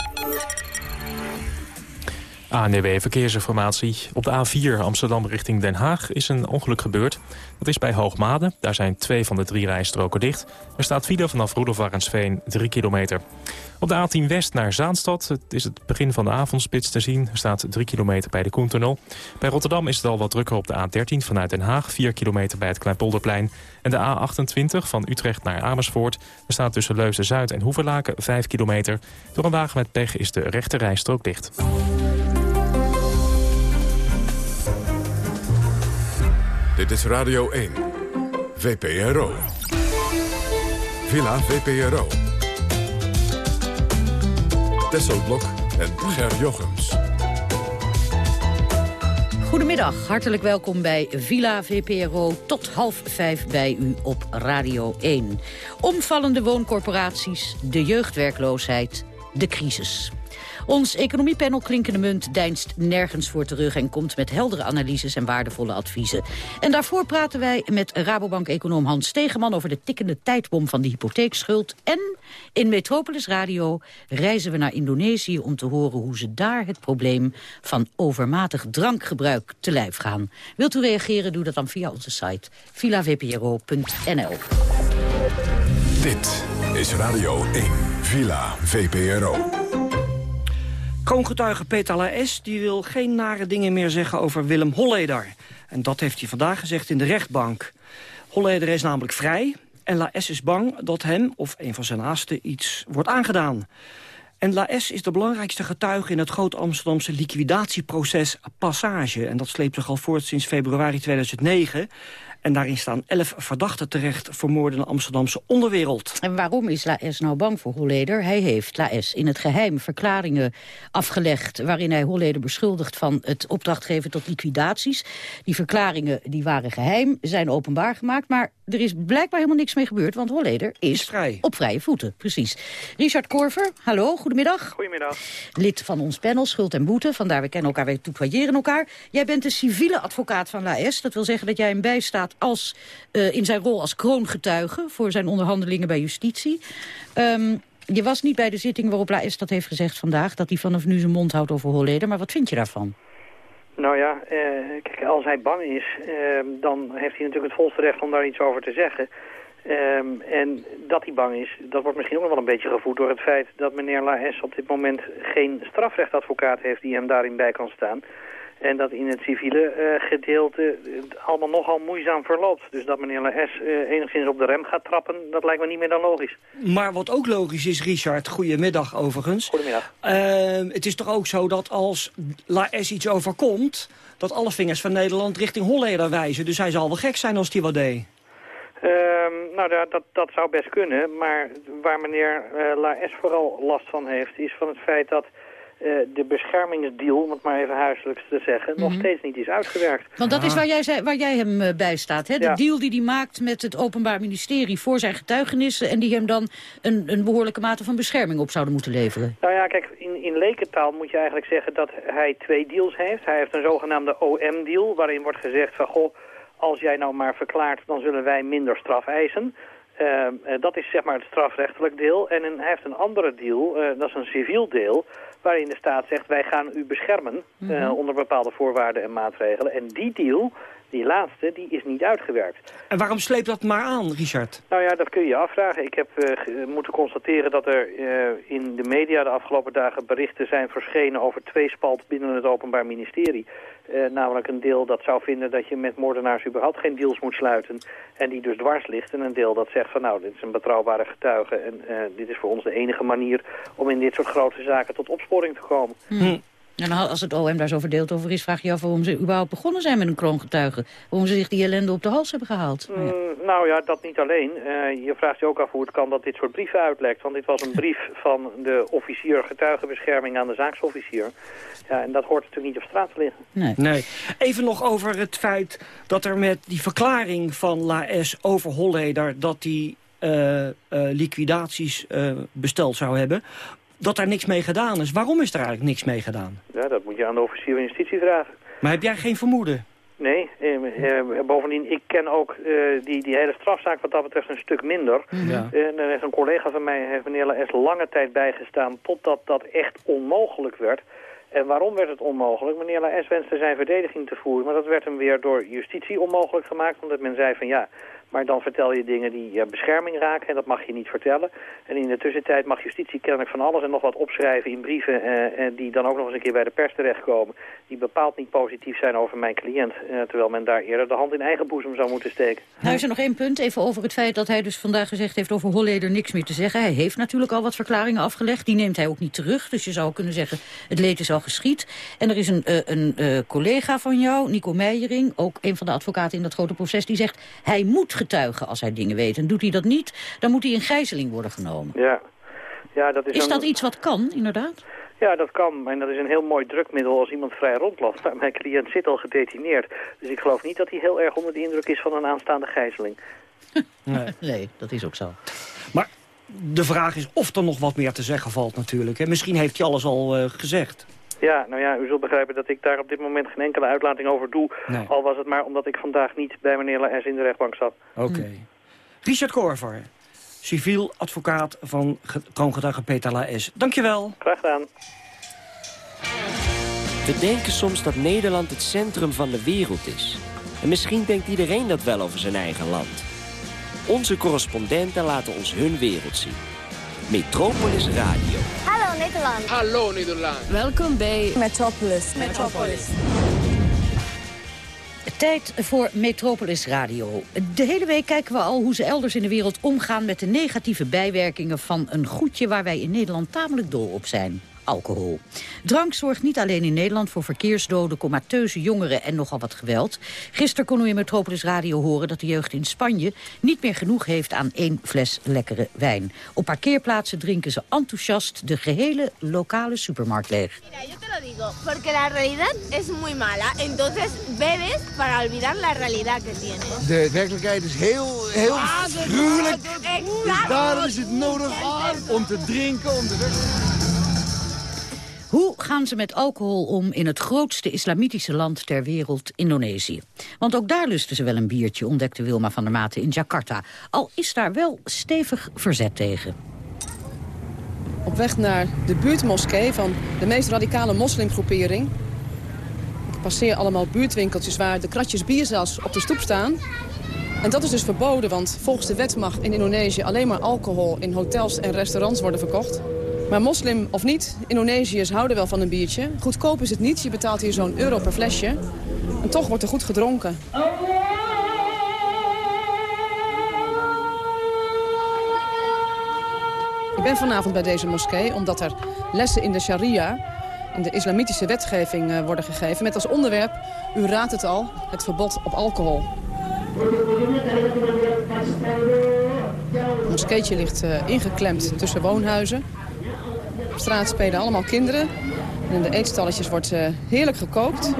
ANWB Verkeersinformatie. Op de A4 Amsterdam richting Den Haag is een ongeluk gebeurd. Dat is bij Hoogmade. Daar zijn twee van de drie rijstroken dicht. Er staat file vanaf Roelofarensveen 3 kilometer. Op de A10 West naar Zaanstad. Het is het begin van de avondspits te zien. Er staat 3 kilometer bij de Koentunnel. Bij Rotterdam is het al wat drukker op de A13 vanuit Den Haag. 4 kilometer bij het Kleinpolderplein. En de A28 van Utrecht naar Amersfoort. Er staat tussen Leusden-Zuid en Hoeverlaken 5 kilometer. Door een wagen met pech is de rechte rijstrook dicht. Dit is Radio 1. VPRO. Villa VPRO. Tesselblok en Ger Jochems. Goedemiddag, hartelijk welkom bij Villa VPRO. Tot half vijf bij u op Radio 1. Omvallende wooncorporaties, de jeugdwerkloosheid, de crisis. Ons economiepanel Klinkende Munt deinst nergens voor terug... en komt met heldere analyses en waardevolle adviezen. En daarvoor praten wij met Rabobank-econoom Hans Stegeman... over de tikkende tijdbom van de hypotheekschuld. En in Metropolis Radio reizen we naar Indonesië... om te horen hoe ze daar het probleem van overmatig drankgebruik te lijf gaan. Wilt u reageren, doe dat dan via onze site villavpro.nl. Dit is Radio 1, Villa VPRO. Kroongetuige Peter Laes die wil geen nare dingen meer zeggen over Willem Holleder. En dat heeft hij vandaag gezegd in de rechtbank. Holleder is namelijk vrij en Laes is bang dat hem of een van zijn naasten iets wordt aangedaan. En Laes is de belangrijkste getuige in het groot Amsterdamse liquidatieproces Passage. En dat sleept zich al voort sinds februari 2009. En daarin staan elf verdachten terecht voor moorden in de Amsterdamse onderwereld. En waarom is Laes nou bang voor Holleder? Hij heeft Laes in het geheim verklaringen afgelegd... waarin hij Holleder beschuldigt van het opdrachtgeven tot liquidaties. Die verklaringen die waren geheim, zijn openbaar gemaakt... maar er is blijkbaar helemaal niks mee gebeurd, want Holleder is, vrij. op vrije voeten. Precies. Richard Korver, hallo, goedemiddag. Goedemiddag. Lid van ons panel, Schuld en Boete. Vandaar we kennen elkaar, we tutoyeren elkaar. Jij bent de civiele advocaat van Laes. Dat wil zeggen dat jij hem bijstaat als, uh, in zijn rol als kroongetuige... voor zijn onderhandelingen bij justitie. Um, je was niet bij de zitting waarop Laes dat heeft gezegd vandaag... dat hij vanaf nu zijn mond houdt over Holleder. Maar wat vind je daarvan? Nou ja, uh, kijk, als hij bang is, uh, dan heeft hij natuurlijk het volste recht om daar iets over te zeggen. Um, en dat hij bang is, dat wordt misschien ook nog wel een beetje gevoed door het feit dat meneer Laes op dit moment geen strafrechtadvocaat heeft die hem daarin bij kan staan. En dat in het civiele uh, gedeelte het allemaal nogal moeizaam verloopt. Dus dat meneer Laes uh, enigszins op de rem gaat trappen, dat lijkt me niet meer dan logisch. Maar wat ook logisch is, Richard, goedemiddag overigens. Goedemiddag. Uh, het is toch ook zo dat als Laes iets overkomt, dat alle vingers van Nederland richting Holleder wijzen. Dus hij zal wel gek zijn als hij wat deed. Um, nou, dat, dat, dat zou best kunnen. Maar waar meneer uh, Laes vooral last van heeft... is van het feit dat de beschermingsdeal, om het maar even huiselijk te zeggen... nog Mhm. steeds niet is uitgewerkt. Want dat is waar jij, zei- waar jij hem eh, bij staat. Hè? De Ja. deal die hij maakt met het Openbaar Ministerie voor zijn getuigenissen... en die hem dan een, een behoorlijke mate van bescherming op zouden moeten leveren. Nou ja, kijk, in, in lekentaal moet je eigenlijk zeggen dat hij twee deals heeft. Hij heeft een zogenaamde OM-deal, waarin wordt gezegd van... goh, als jij nou maar verklaart, dan zullen wij minder straf eisen. Ehm, eh, dat is zeg maar het strafrechtelijk deel. En een- hij heeft een andere deal, eh, dat is een civiel deel... waarin de staat zegt, wij gaan u beschermen eh, Mhm. onder bepaalde voorwaarden en maatregelen. En die deal, die laatste, die is niet uitgewerkt. En waarom sleept dat maar aan, Richard? Nou ja, dat kun je je afvragen. Ik heb eh, moeten constateren dat er eh, in de media de afgelopen dagen berichten zijn verschenen over tweespalt binnen het Openbaar Ministerie. Eh, namelijk een deel dat zou vinden dat je met moordenaars überhaupt geen deals moet sluiten en die dus dwars ligt. En een deel dat zegt van nou, dit is een betrouwbare getuige en eh, dit is voor ons de enige manier om in dit soort grote zaken tot opsporing te komen. Hm. En als het OM daar zo verdeeld over is, vraag je je af waarom ze überhaupt begonnen zijn met een kroongetuige. Waarom ze zich die ellende op de hals hebben gehaald. Nou ja. Mm, nou ja, dat niet alleen. Eh, je vraagt je ook af hoe het kan dat dit soort brieven uitlekt. Want dit was een brief van de officier getuigenbescherming aan de zaaksofficier. Ja, en dat hoort natuurlijk niet op straat te liggen. Nee. Nee. Even nog over het feit dat er met die verklaring van Laes over Holleder... dat hij eh, eh, liquidaties eh, besteld zou hebben... dat daar niks mee gedaan is. Waarom is er eigenlijk niks mee gedaan? Ja, dat moet je aan de officier van justitie vragen. Maar heb jij geen vermoeden? Nee, eh, bovendien, ik ken ook eh, die, die hele strafzaak wat dat betreft een stuk minder. Ja. Eh, En er is een collega van mij, heeft meneer Laes lange tijd bijgestaan totdat dat echt onmogelijk werd. En waarom werd het onmogelijk? Meneer Laes wenste zijn verdediging te voeren, maar dat werd hem weer door justitie onmogelijk gemaakt. Omdat men zei van ja, maar dan vertel je dingen die ja, bescherming raken en dat mag je niet vertellen. En in de tussentijd mag justitie kennelijk van alles en nog wat opschrijven in brieven eh, eh, die dan ook nog eens een keer bij de pers terechtkomen. Die bepaald niet positief zijn over mijn cliënt. eh, terwijl men daar eerder de hand in eigen boezem zou moeten steken. Nou is er nog één punt, even over het feit dat hij dus vandaag gezegd heeft over Holleder niks meer te zeggen. Hij heeft natuurlijk al wat verklaringen afgelegd, die neemt hij ook niet terug. Dus je zou kunnen zeggen, het leed is al geschied. En er is een, eh, een eh, collega van jou, Nico Meijering, ook een van de advocaten in dat grote proces, die zegt hij moet getuigen als hij dingen weet. En doet hij dat niet, dan moet hij in gijzeling worden genomen. Ja, ja dat is, Is een- dat iets wat kan, inderdaad? Ja, dat kan. En dat is een heel mooi drukmiddel als iemand vrij rondloopt. Maar mijn cliënt zit al gedetineerd. Dus ik geloof niet dat hij heel erg onder de indruk is van een aanstaande gijzeling. Nee. dat is ook zo. Maar de vraag is of er nog wat meer te zeggen valt natuurlijk. Hè. Misschien heeft hij alles al eh, gezegd. Ja, nou ja, u zult begrijpen dat ik daar op dit moment geen enkele uitlating over doe. Nee. Al was het maar omdat ik vandaag niet bij meneer Laes in de rechtbank zat. Oké. Richard Korver, civiel advocaat van ge- kroongetuige Peter Laes. Dankjewel. Graag gedaan. We denken soms dat Nederland het centrum van de wereld is. En misschien denkt iedereen dat wel over zijn eigen land. Onze correspondenten laten ons hun wereld zien. Metropolis Radio. Hallo Nederland. Hallo Nederland. Welkom bij Metropolis. Metropolis. Tijd voor Metropolis Radio. De hele week kijken we al hoe ze elders in de wereld omgaan... met de negatieve bijwerkingen van een goedje waar wij in Nederland tamelijk dol op zijn. Alcohol. Drank zorgt niet alleen in Nederland voor verkeersdoden, comateuze jongeren en nogal wat geweld. Gisteren kon u in Metropolis Radio horen dat de jeugd in Spanje niet meer genoeg heeft aan één fles lekkere wijn. Op parkeerplaatsen drinken ze enthousiast de gehele lokale supermarkt leeg. Mira, yo te lo digo, porque la realidad es muy mala. Entonces bebes para olvidar la realidad que tienes. De werkelijkheid is heel, heel gruwelijk. Dus daarom is het nodig om te drinken, om de Hoe gaan ze met alcohol om in het grootste islamitische land ter wereld, Indonesië? Want ook daar lusten ze wel een biertje, ontdekte Wilma van der Maten in Jakarta. Al is daar wel stevig verzet tegen. Op weg naar de buurtmoskee van de meest radicale moslimgroepering. Ik passeer allemaal buurtwinkeltjes waar de kratjes bier zelfs op de stoep staan. En dat is dus verboden, want volgens de wet mag in Indonesië alleen maar alcohol in hotels en restaurants worden verkocht. Maar moslim of niet, Indonesiërs houden wel van een biertje. Goedkoop is het niet, je betaalt hier zo'n euro per flesje. En toch wordt er goed gedronken. Ik ben vanavond bij deze moskee omdat er lessen in de sharia... in de islamitische wetgeving eh, worden gegeven... met als onderwerp, u raadt het al, het verbod op alcohol. Het moskeetje ligt uh, ingeklemd tussen woonhuizen. Op straat spelen allemaal kinderen. En in de eetstalletjes wordt uh, heerlijk gekookt.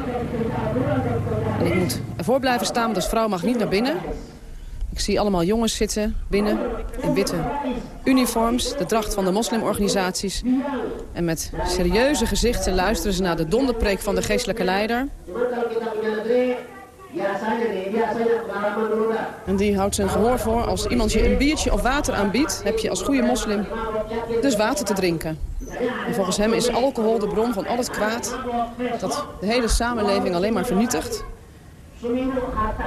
Ik moet ervoor blijven staan, want vrouw mag niet naar binnen. Ik zie allemaal jongens zitten binnen in witte uniforms, de dracht van de moslimorganisaties. En met serieuze gezichten luisteren ze naar de donderpreek van de geestelijke leider. En die houdt zijn gehoor voor. Als iemand je een biertje of water aanbiedt, heb je als goede moslim dus water te drinken. En volgens hem is alcohol de bron van al het kwaad dat de hele samenleving alleen maar vernietigt.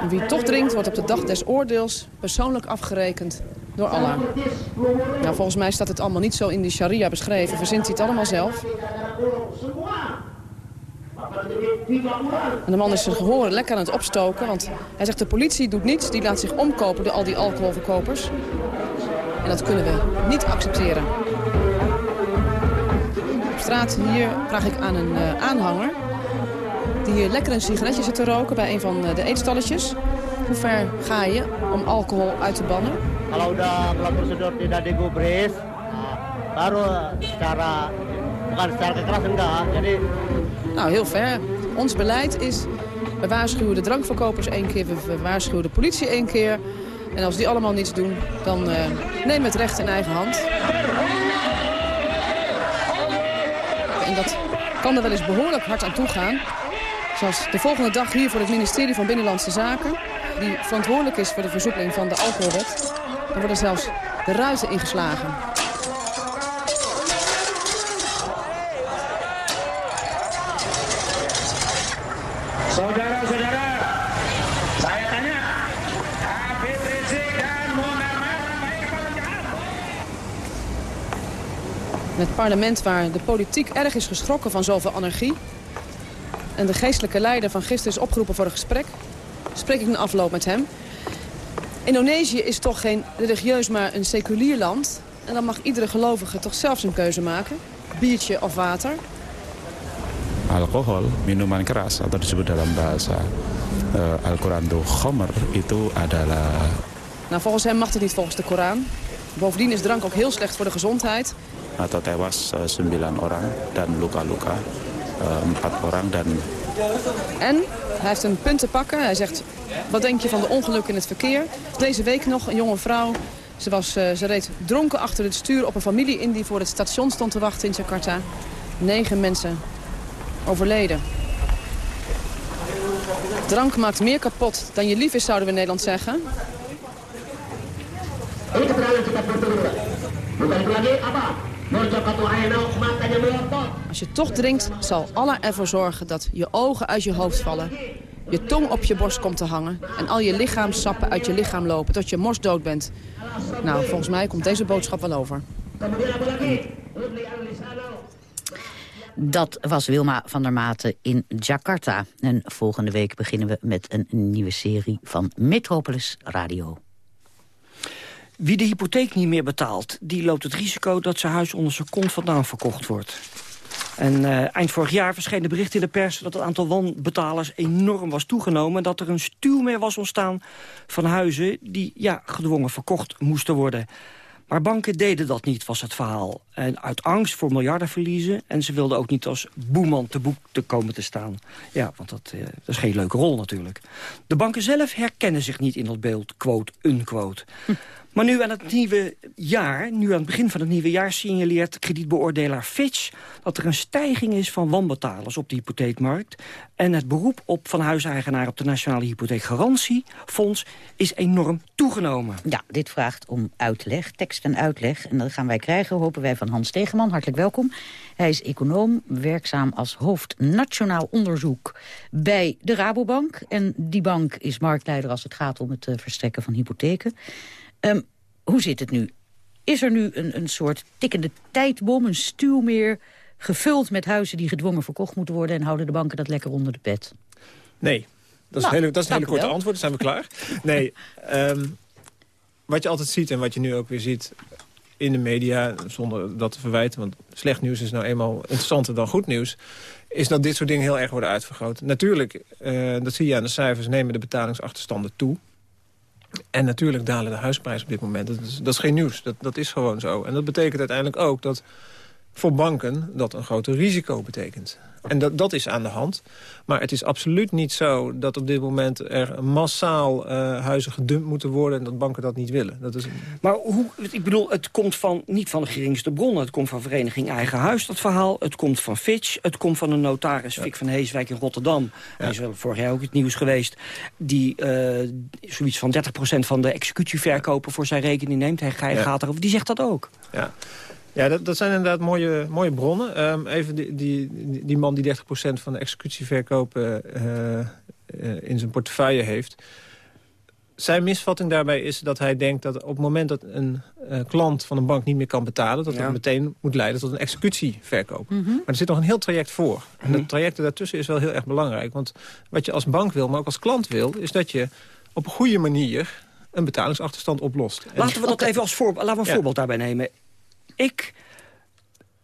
En wie toch drinkt, wordt op de dag des oordeels persoonlijk afgerekend door Allah. Nou, volgens mij staat het allemaal niet zo in die sharia beschreven. Verzint hij het allemaal zelf. En de man is zijn gehoor lekker aan het opstoken. Want hij zegt de politie doet niets. Die laat zich omkopen door al die alcoholverkopers. En dat kunnen we niet accepteren. Op straat hier vraag ik aan een uh, aanhanger... die hier lekker een sigaretje zit te roken bij een van uh, de eetstalletjes. Hoe ver ga je om alcohol uit te bannen? Kalau udah prosedur tidak digubris, baru secara bukan secara kekerasan enggak. Jadi nou, heel ver. Ons beleid is, we waarschuwen de drankverkopers één keer, we waarschuwen de politie één keer. En als die allemaal niets doen, dan uh, neem het recht in eigen hand. En dat kan er wel eens behoorlijk hard aan toe gaan. Zoals de volgende dag hier voor het ministerie van Binnenlandse Zaken... die verantwoordelijk is voor de versoepeling van de alcoholwet. Dan worden zelfs de ruiten ingeslagen. Het parlement waar de politiek erg is geschrokken van zoveel anarchie... en de geestelijke leider van gisteren is opgeroepen voor een gesprek... spreek ik een afloop met hem. Indonesië is toch geen religieus, maar een seculier land... en dan mag iedere gelovige toch zelf zijn keuze maken. Biertje of water alkohol, minuman keras atau disebut dalam bahasa uh, Al-Quran itu adalah... Nou, volgens hem mag het niet volgens de Koran. Bovendien is drank ook heel slecht voor de gezondheid. Atau tewas uh, sembilan orang dan luka-luka uh, empat orang dan... En hij heeft een punt te pakken. Hij zegt, wat denk je van de ongelukken in het verkeer? Deze week nog een jonge vrouw ze, was, uh, ze reed dronken achter het stuur op een familie in die voor het station stond te wachten in Jakarta. Negen mensen overleden. Drank maakt meer kapot dan je lief is, zouden we in Nederland zeggen. Als je toch drinkt, zal Allah ervoor zorgen dat je ogen uit je hoofd vallen. Je tong op je borst komt te hangen en al je lichaamsappen uit je lichaam lopen tot je morsdood bent. Nou, volgens mij komt deze boodschap wel over. Dat was Wilma van der Maten in Jakarta. En volgende week beginnen we met een nieuwe serie van Metropolis Radio. Wie de hypotheek niet meer betaalt, die loopt het risico dat zijn huis onder zijn kont vandaan verkocht wordt. En uh, eind vorig jaar verscheen de bericht in de pers dat het aantal wanbetalers enorm was toegenomen. En dat er een stuwmeer was ontstaan van huizen die ja, gedwongen verkocht moesten worden. Maar banken deden dat niet, was het verhaal. En uit angst voor miljardenverliezen. En ze wilden ook niet als boeman te boek te komen te staan. Ja, want dat, eh, dat is geen leuke rol natuurlijk. De banken zelf herkennen zich niet in dat beeld, quote, unquote. Hm. Maar nu aan het nieuwe jaar, nu aan het begin van het nieuwe jaar... signaleert kredietbeoordelaar Fitch dat er een stijging is van wanbetalers op de hypotheekmarkt. En het beroep op van huiseigenaar op de Nationale Hypotheekgarantiefonds is enorm toegenomen. Ja, dit vraagt om uitleg, tekst en uitleg. En dat gaan wij krijgen, hopen wij, van Hans Stegeman. Hartelijk welkom. Hij is econoom, werkzaam als hoofd Nationaal Onderzoek bij de Rabobank. En die bank is marktleider als het gaat om het uh, verstrekken van hypotheken. Um, hoe zit het nu? Is er nu een, een soort tikkende tijdbom, een stuwmeer... gevuld met huizen die gedwongen verkocht moeten worden... en houden de banken dat lekker onder de pet? Nee, dat is, Nou, een hele, dat is een hele korte wel. antwoord, dan zijn we klaar. Nee, ehm, wat je altijd ziet en wat je nu ook weer ziet in de media... zonder dat te verwijten, want slecht nieuws is nou eenmaal interessanter dan goed nieuws... is dat dit soort dingen heel erg worden uitvergroot. Natuurlijk, eh, dat zie je aan de cijfers, nemen de betalingsachterstanden toe. En natuurlijk dalen de huisprijzen op dit moment. Dat is, dat is geen nieuws, dat, dat is gewoon zo. En dat betekent uiteindelijk ook dat voor banken dat een groter risico betekent. En dat, dat is aan de hand. Maar het is absoluut niet zo dat op dit moment er massaal eh, huizen gedumpt moeten worden... en dat banken dat niet willen. Dat is, Maar hoe, ik bedoel, het komt van, niet van de geringste bronnen. Het komt van Vereniging Eigen Huis, dat verhaal. Het komt van Fitch. Het komt van een notaris, Fik van Heeswijk in Rotterdam. Hij is wel vorig jaar ook het nieuws geweest. Die eh, zoiets van 30% van de executieverkopen voor zijn rekening neemt. Hij, hij Ja. gaat erover. Die zegt dat ook. Ja, ja dat, dat zijn inderdaad mooie, mooie bronnen. Ehm, even die, die, die man die 30% van de executieverkopen eh, eh, in zijn portefeuille heeft. Zijn misvatting daarbij is dat hij denkt dat op het moment dat een eh, klant van een bank niet meer kan betalen... dat Ja. dat meteen moet leiden tot een executieverkoop. Mhm. Maar er zit nog een heel traject voor. En dat traject daartussen is wel heel erg belangrijk. Want wat je als bank wil, maar ook als klant wil... is dat je op een goede manier een betalingsachterstand oplost. En- Laten we dat even als voorbeeld, laten we een Ja. voorbeeld daarbij nemen. Ik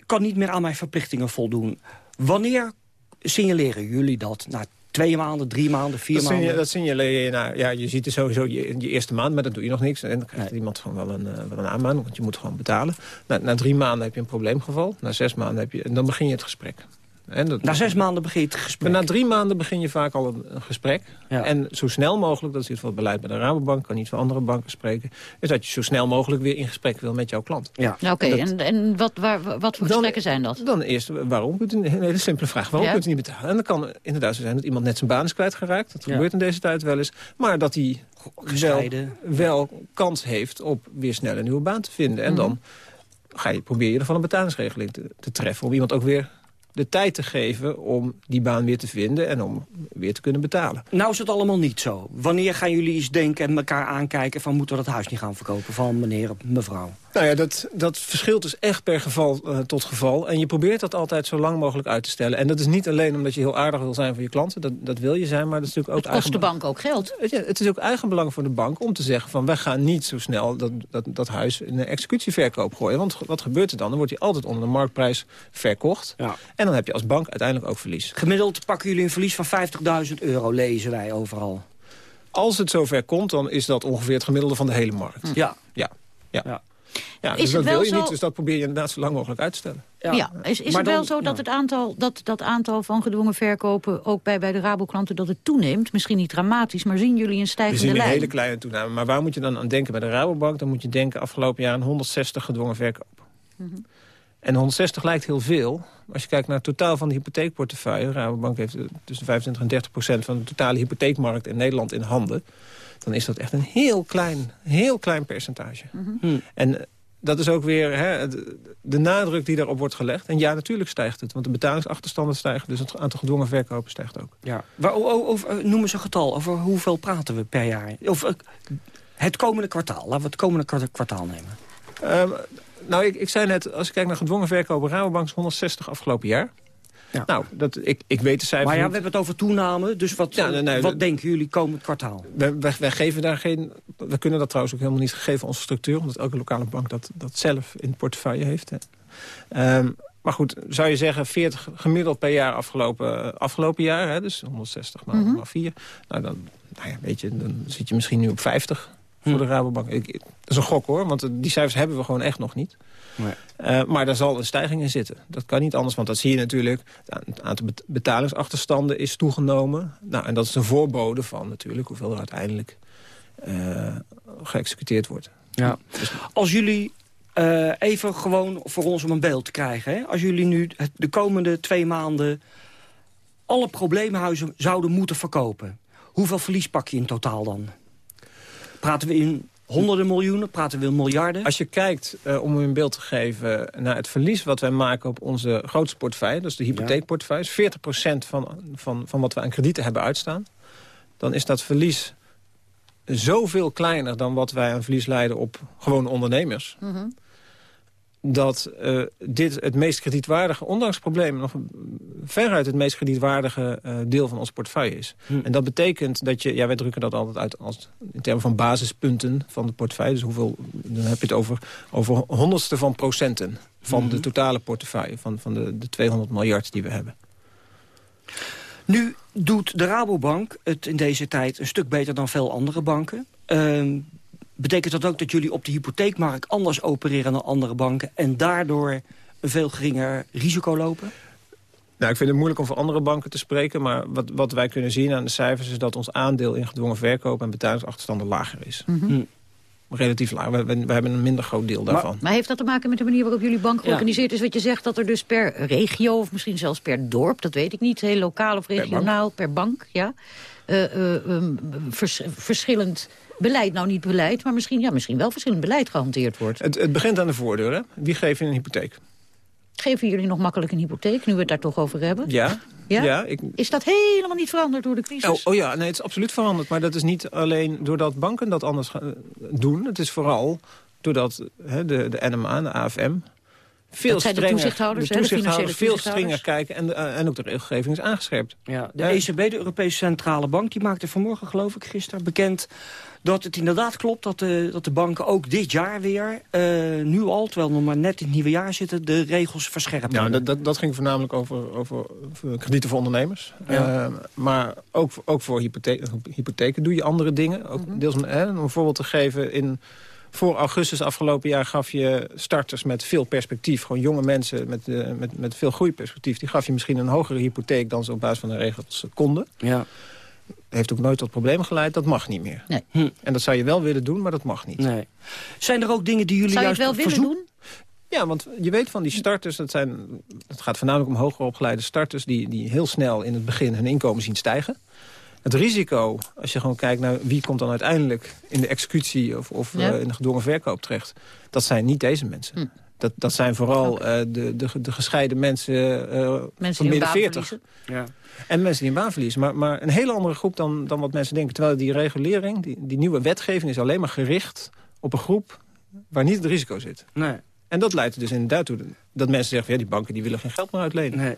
kan niet meer aan mijn verplichtingen voldoen. Wanneer signaleren jullie dat? Na twee maanden, drie maanden, vier dat, maanden? dat signaleer je, nou, ja, je ziet er sowieso je, je eerste maand, maar dan doe je nog niks. En dan krijgt iemand gewoon wel een, eh, wel een aanmaning, want je moet gewoon betalen. Na, na drie maanden heb je een probleemgeval. Na zes maanden heb je, en dan begin je het gesprek. En dat, Na zes maanden begin je het gesprek. Maar na drie maanden begin je vaak al een, een gesprek. Ja. En zo snel mogelijk, dat is in ieder geval het beleid bij de Rabobank... kan niet voor andere banken spreken... is dat je zo snel mogelijk weer in gesprek wil met jouw klant. Ja. Nou, Oké, en, en wat, waar, wat voor gesprekken zijn dat? Dan eerst, waarom kunt u, een hele simpele vraag. Waarom Ja. kunt u niet betalen? En dan kan inderdaad zo zijn dat iemand net zijn baan is kwijtgeraakt. Dat Ja. gebeurt in deze tijd wel eens. Maar dat hij wel, wel kans heeft op weer snel een nieuwe baan te vinden. En dan ga je, probeer je ervan een betalingsregeling te, te treffen. Om iemand ook weer de tijd te geven om die baan weer te vinden... en om weer te kunnen betalen. Nou is het allemaal niet zo. Wanneer gaan jullie eens denken en elkaar aankijken... van moeten we dat huis niet gaan verkopen van meneer of mevrouw? Nou ja, dat, dat verschilt dus echt per geval eh, tot geval. En je probeert dat altijd zo lang mogelijk uit te stellen. En dat is niet alleen omdat je heel aardig wil zijn voor je klanten. Dat, dat wil je zijn, maar dat is natuurlijk ook... Het kost de eigen- bank ook geld. Je, het is ook eigenbelang voor de bank om te zeggen van... wij gaan niet zo snel dat, dat, dat huis in een executieverkoop gooien. Want wat gebeurt er dan? Dan wordt hij altijd onder de marktprijs verkocht. Ja. En dan heb je als bank uiteindelijk ook verlies. Gemiddeld pakken jullie een verlies van 50.000 euro, lezen wij overal. Als het zover komt, dan is dat ongeveer het gemiddelde van de hele markt. Ja. Ja, ja. Ja. ja Is dus het dat wel wil je zo- niet, dus dat probeer je inderdaad zo lang mogelijk uit te stellen. Ja, is, is Maar het wel zo dat, ja. het aantal, dat dat aantal van gedwongen verkopen... ook bij, bij de Rabo-klanten dat het toeneemt? Misschien niet dramatisch, maar zien jullie een We stijgende zien een lijn? hele kleine toename. Maar waar moet je dan aan denken bij de Rabobank? Dan moet je denken afgelopen jaar aan 160 gedwongen verkopen. Mhm. En 160 lijkt heel veel. Maar als je kijkt naar het totaal van de hypotheekportefeuille... Rabobank heeft eh, tussen 25 en 30 procent van de totale hypotheekmarkt in Nederland in handen. Dan is dat echt een heel klein, heel klein percentage. Hm. En eh, dat is ook weer hè, de, de nadruk die daarop wordt gelegd. En ja, natuurlijk stijgt het. Want de betalingsachterstanden stijgen. Dus het aantal gedwongen verkopen stijgt ook. Ja. Waar, o- o- over, eh, noem eens een getal. Over hoeveel praten we per jaar? Of het komende kwartaal. Laten we het komende kwart- kwartaal nemen. Ehm, nou, ik, ik zei net, als ik kijk naar gedwongen verkopen... Rabobank is 160 afgelopen jaar. Nou, dat, ik, ik weet de cijfers Maar ja, we hebben het over toename. Dus wat, Ja, nee, nee, wat denken jullie komend kwartaal? Wij, wij, wij geven daar geen... We kunnen dat trouwens ook helemaal niet gegeven onze structuur... omdat elke lokale bank dat, dat zelf in het portefeuille heeft. Hè. Ehm, maar goed, zou je zeggen 40 gemiddeld per jaar afgelopen, afgelopen jaar... Hè, dus 160 maal, Mhm. maal 4... Nou, dan, nou ja, weet je, dan zit je misschien nu op 50 voor de Rabobank. Ik, dat is een gok hoor, want die cijfers hebben we gewoon echt nog niet. Nee. Eh, maar daar zal een stijging in zitten. Dat kan niet anders, want dat zie je natuurlijk. Het aantal bet- betalingsachterstanden is toegenomen. Nou, en dat is een voorbode van natuurlijk hoeveel er uiteindelijk eh, geëxecuteerd wordt. Ja. Als jullie eh, even gewoon voor ons om een beeld te krijgen. Hè? Als jullie nu de komende twee maanden alle probleemhuizen zouden moeten verkopen. Hoeveel verlies pak je in totaal dan? Praten we in honderden miljoenen? Praten we in miljarden? Als je kijkt, eh, om u een beeld te geven... naar het verlies wat wij maken op onze grootste portefeuille... dus de hypotheekportefeuille, is 40% van, van, van wat we aan kredieten hebben uitstaan... dan is dat verlies zoveel kleiner dan wat wij aan verlies leiden op gewone ondernemers... Mhm. Dat eh, dit het meest kredietwaardige, ondanks problemen... nog veruit het meest kredietwaardige eh, deel van ons portefeuille is. En dat betekent dat je... Ja, wij drukken dat altijd uit als, in termen van basispunten van de portefeuille. Dus hoeveel, dan heb je het over, over honderdste van procenten... van de totale portefeuille, van, van de, de 200 miljard die we hebben. Nu doet de Rabobank het in deze tijd een stuk beter dan veel andere banken. Ehm, betekent dat ook dat jullie op de hypotheekmarkt anders opereren dan andere banken... en daardoor een veel geringer risico lopen? Nou, ik vind het moeilijk om voor andere banken te spreken... maar wat, wat wij kunnen zien aan de cijfers... is dat ons aandeel in gedwongen verkoop en betalingsachterstanden lager is. Mhm. Relatief laag. We, we, we hebben een minder groot deel daarvan. Maar heeft dat te maken met de manier waarop jullie bank georganiseerd is? Wat je zegt dat er dus per regio of misschien zelfs per dorp... dat weet ik niet, heel lokaal of regionaal, per bank, ja, eh, eh, ehm, vers- verschillend beleid, nou niet beleid... maar misschien, ja, misschien wel verschillend beleid gehanteerd wordt. Het, het begint aan de voordeur, hè? Wie geeft een hypotheek? Geven jullie nog makkelijk een hypotheek, nu we het daar toch over hebben? Ja. Ja? ik, Is dat helemaal niet veranderd door de crisis? Oh, oh ja, nee, het is absoluut veranderd. Maar dat is niet alleen doordat banken dat anders gaan doen. Het is vooral doordat hè, de, de NMA, de AFM... Veel Dat zijn de strenger, toezichthouders, de hè, de toezichthouders veel strenger kijken en, de- en ook de regelgeving is aangescherpt. Ja, de ECB, de Europese Centrale Bank, die maakte vanmorgen, geloof ik, gisteren bekend... dat het inderdaad klopt dat de, dat de banken ook dit jaar weer, eh, nu al, terwijl we nog maar net in het nieuwe jaar zitten, de regels verscherpen. Ja, dat, dat, dat ging voornamelijk over, over, kredieten voor ondernemers. Ja. Eh, maar ook, voor- ook voor hypothe hypotheken doe je andere dingen. Ook Mhm. deels, hè, om een voorbeeld te geven... In, voor augustus afgelopen jaar gaf je starters met veel perspectief... gewoon jonge mensen met, eh, met, met veel groeiperspectief... die gaf je misschien een hogere hypotheek dan ze op basis van de regels konden. Ja. Heeft ook nooit tot problemen geleid, dat mag niet meer. Nee. En dat zou je wel willen doen, maar dat mag niet. Nee. Zijn er ook dingen die jullie Zou je het juist wel willen doen? Ja, want je weet van die starters, dat zijn, het gaat voornamelijk om hoger opgeleide starters... Die, die heel snel in het begin hun inkomen zien stijgen. Het risico, als je gewoon kijkt naar wie komt dan uiteindelijk... in de executie of, of Ja. eh, in de gedwongen verkoop terecht... dat zijn niet deze mensen. Hm. Dat, dat zijn vooral eh, de, de, de gescheiden mensen eh Mensen van midden baan 40. verliezen? Ja. En mensen die een baan verliezen. Maar, maar een hele andere groep dan, dan wat mensen denken. Terwijl die regulering, die, die nieuwe wetgeving... is alleen maar gericht op een groep waar niet het risico zit. Nee. En dat leidt er dus inderdaad toe dat mensen zeggen... Van, ja, die banken die willen geen geld meer uitlenen. Nee.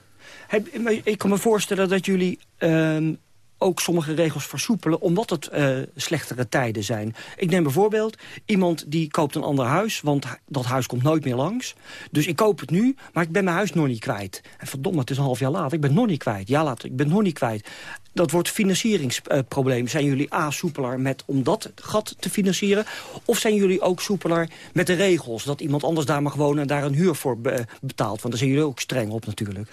Ik kan me voorstellen dat jullie ehm, ook sommige regels versoepelen... omdat het eh, slechtere tijden zijn. Ik neem bijvoorbeeld iemand die koopt een ander huis... want dat huis komt nooit meer langs. Dus ik koop het nu, maar ik ben mijn huis nog niet kwijt. En verdomme, het is een half jaar later. Ik ben nog niet kwijt. Ja, later, ik ben nog niet kwijt. Dat wordt financieringsprobleem. zijn jullie A, soepeler met om dat gat te financieren? Of zijn jullie ook soepeler met de regels? Dat iemand anders daar mag wonen en daar een huur voor be- betaalt? Want daar zijn jullie ook streng op natuurlijk.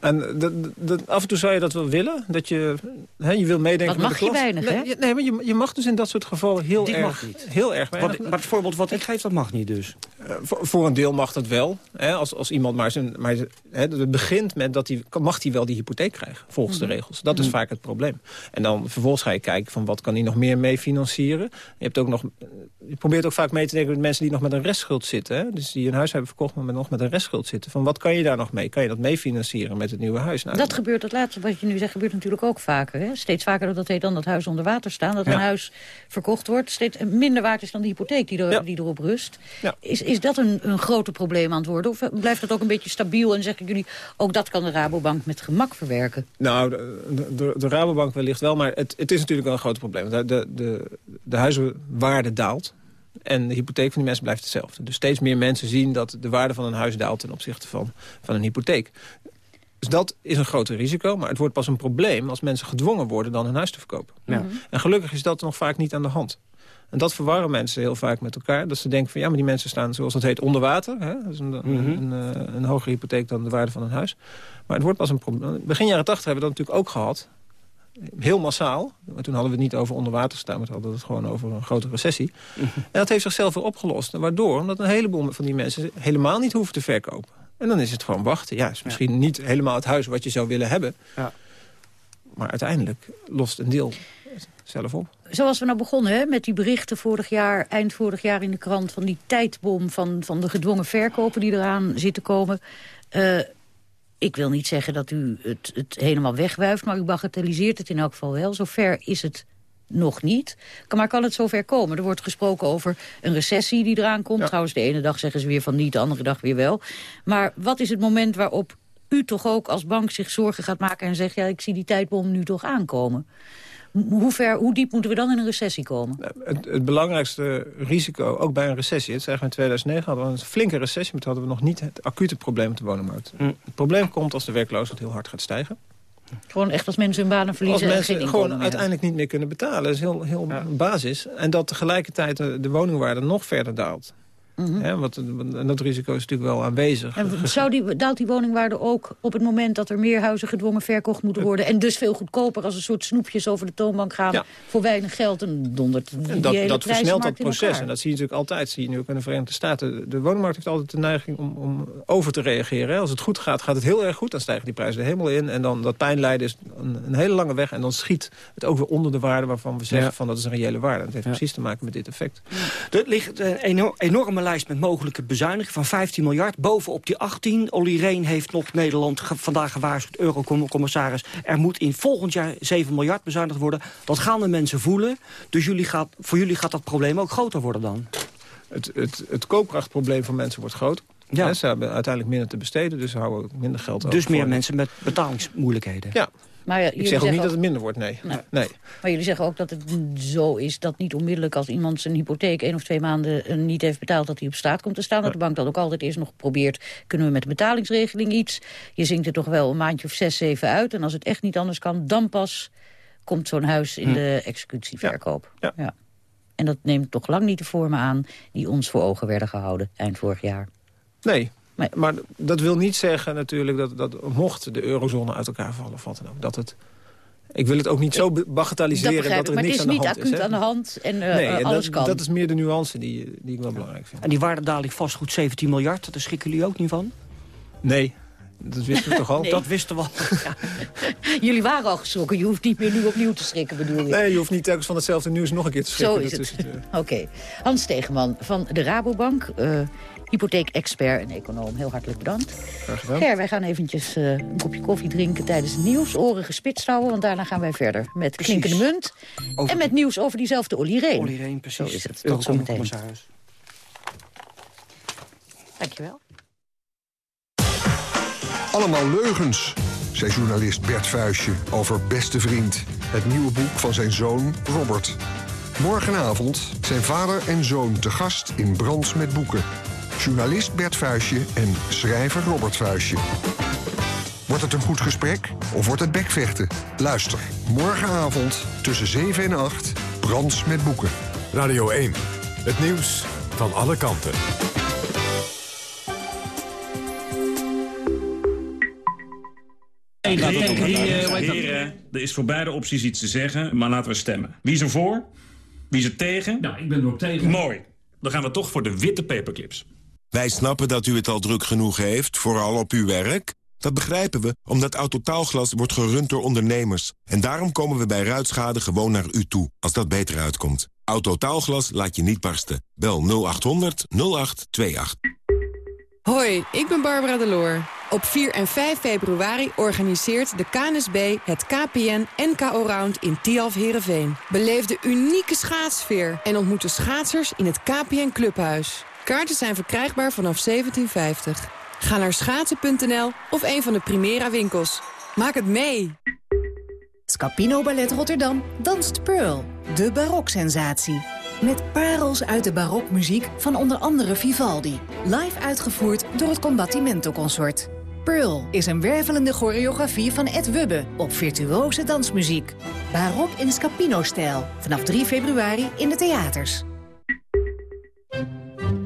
En dat, dat, af en toe zou je dat wel willen. Dat je, hè, je wil meedenken Dat met de mag je klas. weinig, hè? nee, maar je, je mag dus in dat soort gevallen heel erg... mag niet. Heel erg weinig. Wat, maar het voorbeeld wat ik geef, dat mag niet dus. Eh, voor, voor een deel mag dat wel. Hè, als, als iemand maar zijn... Maar, hè, het begint met dat hij... Mag hij wel die hypotheek krijgen, volgens Mhm. de regels. Dat is vaak het probleem. En dan vervolgens ga je kijken van wat kan hij nog meer mee financieren. Je, hebt ook nog, je probeert ook vaak mee te denken met mensen die nog met een restschuld zitten. Hè? Dus die een huis hebben verkocht, maar met- nog met een restschuld zitten. Van wat kan je daar nog mee? Kan je dat mee financieren met het nieuwe huis? Nou, Dat gebeurt, het laatste wat je nu zegt, gebeurt natuurlijk ook vaker. Hè? Steeds vaker dat dat heet dan dat huis onder water staan. Dat Ja. een huis verkocht wordt, steeds minder waard is dan de hypotheek die, er, die erop rust. Ja. Is, is dat een, een groter probleem aan het worden? Of blijft het ook een beetje stabiel en zeggen jullie... ook dat kan de Rabobank met gemak verwerken? Nou, de, de, de Rabobank wellicht wel, maar het, het is natuurlijk wel een groot probleem. De, de, de, de huizenwaarde daalt en de hypotheek van die mensen blijft hetzelfde. Dus steeds meer mensen zien dat de waarde van een huis daalt... ten opzichte van, van een hypotheek. Dus dat is een groter risico, maar het wordt pas een probleem... als mensen gedwongen worden dan hun huis te verkopen. Ja. En gelukkig is dat nog vaak niet aan de hand. En dat verwarren mensen heel vaak met elkaar. Dat ze denken van ja, maar die mensen staan, zoals dat heet, onder water. Hè? Dat is een, een, eh, een hogere hypotheek dan de waarde van een huis. Maar het wordt pas een probleem. Begin jaren 80 hebben we dat natuurlijk ook gehad. Heel massaal. Maar toen hadden we het niet over onderwater staan, maar toen hadden we het gewoon over een grote recessie. En dat heeft zichzelf weer opgelost. Waardoor, omdat een heleboel van die mensen helemaal niet hoeven te verkopen. En dan is het gewoon wachten. Ja, is misschien niet helemaal het huis wat je zou willen hebben. Ja. Maar uiteindelijk lost een deel zelf op. Zoals we nou begonnen hè, met die berichten vorig jaar, eind vorig jaar in de krant... van die tijdbom van, van de gedwongen verkopen die eraan zitten komen. Eh, ik wil niet zeggen dat u het, het helemaal wegwuift... maar u bagatelliseert het in elk geval wel. Zover is het nog niet. Maar kan het zover komen? Er wordt gesproken over een recessie die eraan komt. Trouwens, de ene dag zeggen ze weer van niet, de andere dag weer wel. Maar wat is het moment waarop u toch ook als bank zich zorgen gaat maken... en zegt, ja, ik zie die tijdbom nu toch aankomen? Hoe, ver, hoe diep moeten we dan in een recessie komen? Het, het belangrijkste risico, ook bij een recessie... het zeggen we in 2009 hadden we een flinke recessie... maar toen hadden we nog niet het acute probleem op de woningmarkt. Het probleem komt als de werkloosheid heel hard gaat stijgen. Gewoon echt als mensen hun banen verliezen Als en geen mensen gewoon meer uiteindelijk niet meer kunnen betalen. Dat is heel, heel basis. En dat tegelijkertijd de woningwaarde nog verder daalt. Hè, want, en dat risico is natuurlijk wel aanwezig. En zou die, daalt die woningwaarde ook op het moment dat er meer huizen gedwongen verkocht moeten worden... en dus veel goedkoper als een soort snoepjes over de toonbank gaan... Ja. voor weinig geld en dondert die En dat, hele dat versnelt dat proces. En dat zie je natuurlijk altijd. Zie je nu ook in de Verenigde Staten. De woningmarkt heeft altijd de neiging om, om over te reageren. Als het goed gaat, gaat het heel erg goed. Dan stijgen die prijzen de hemel in. En dan dat pijnlijden is een, een hele lange weg. En dan schiet het ook weer onder de waarde waarvan we zeggen... Ja. van dat is een reële waarde. Dat heeft Ja. precies te maken met dit effect. Er ligt een eno- enorme lijst met mogelijke bezuinigingen van 15 miljard. Bovenop die 18. Olly Reen heeft nog Nederland ge- vandaag gewaarschuwd, eurocommissaris. Er moet in volgend jaar 7 miljard bezuinigd worden. Dat gaan de mensen voelen. Dus jullie gaat, voor jullie gaat dat probleem ook groter worden dan. Het, het, het koopkrachtprobleem van mensen wordt groot. Ja. Ze hebben uiteindelijk minder te besteden. Dus ze houden ook minder geld over. Dus meer mensen met betalingsmoeilijkheden. Ja. Maar ja, Ik jullie zeg ook niet dat het minder wordt, nee. Nee. nee. Maar jullie zeggen ook dat het zo is dat niet onmiddellijk als iemand zijn hypotheek één of twee maanden eh, niet heeft betaald, dat hij op straat komt te staan. Dat de bank dat ook altijd eerst nog probeert, kunnen we met de betalingsregeling iets. Je zingt er toch wel een maandje of zes, zeven uit. En als het echt niet anders kan, dan pas komt zo'n huis in Hm. de executieverkoop. Ja. En dat neemt toch lang niet de vormen aan die ons voor ogen werden gehouden eind vorig jaar. Nee. Maar dat wil niet zeggen natuurlijk dat, dat mocht de eurozone uit elkaar vallen... of wat dan ook, dat het... Ik wil het ook niet zo bagatelliseren dat ik, er maar het niks is aan de niet hand acuut is. hè. aan de hand en eh, nee, eh, en alles dat, kan. dat is meer de nuance die, die ik wel belangrijk vind. En die waardedaling vastgoed 17 miljard, daar schrikken jullie ook niet van? Nee, dat wisten we toch al? Nee. Dat wisten we al. Jullie waren al geschrokken, je hoeft niet meer nu opnieuw te schrikken, bedoel je? Nee, je hoeft niet telkens van hetzelfde nieuws nog een keer te schrikken. Zo is het. eh, Oké. Hans Tegenman van de Rabobank, eh hypotheek-expert en econoom. Heel hartelijk bedankt. Graag gedaan. Ger, wij gaan eventjes eh, een kopje koffie drinken tijdens het nieuws. Oren gespitst houden, want daarna gaan wij verder met Precies. Klinkende Munt. Over- En met nieuws over diezelfde Olly Reen. Olly Reen, precies. Zo is het. Tot zometeen. Dankjewel. Allemaal leugens, zei journalist Bert Vuistje over Beste Vriend. Het nieuwe boek van zijn zoon Robert. Morgenavond zijn vader en zoon te gast in Brands met Boeken. Journalist Bert Vuistje en schrijver Robert Vuistje. Wordt het een goed gesprek of wordt het bekvechten? Luister, morgenavond tussen 7 en 8, Brands met Boeken. Radio 1. Het nieuws van alle kanten. Heren, er is voor beide opties iets te zeggen, maar laten we stemmen. Wie is er voor? Wie is er tegen? Nou, ik ben er ook tegen. Mooi. Dan gaan we toch voor de witte paperclips. Wij snappen dat u het al druk genoeg heeft, vooral op uw werk. Dat begrijpen we, omdat Autotaalglas wordt gerund door ondernemers. En daarom komen we bij ruitschade gewoon naar u toe, als dat beter uitkomt. Autotaalglas laat je niet barsten. Bel 0800 0828. Hoi, ik ben Barbara Deloor. Op 4 en 5 februari organiseert de KNSB het KPN NKO Round in Tialf Herenveen. Beleef de unieke schaatsfeer en ontmoet de schaatsers in het KPN Clubhuis. Kaarten zijn verkrijgbaar vanaf 1750. Ga naar schaatsen.nl of een van de Primera winkels. Maak het mee! Scapino Ballet Rotterdam danst Pearl, de baroksensatie. Met parels uit de barokmuziek van onder andere Vivaldi. Live uitgevoerd door het Combattimento Consort. Pearl is een wervelende choreografie van Ed Wubbe op virtuose dansmuziek. Barok in Scapino-stijl. Vanaf 3 februari in de theaters.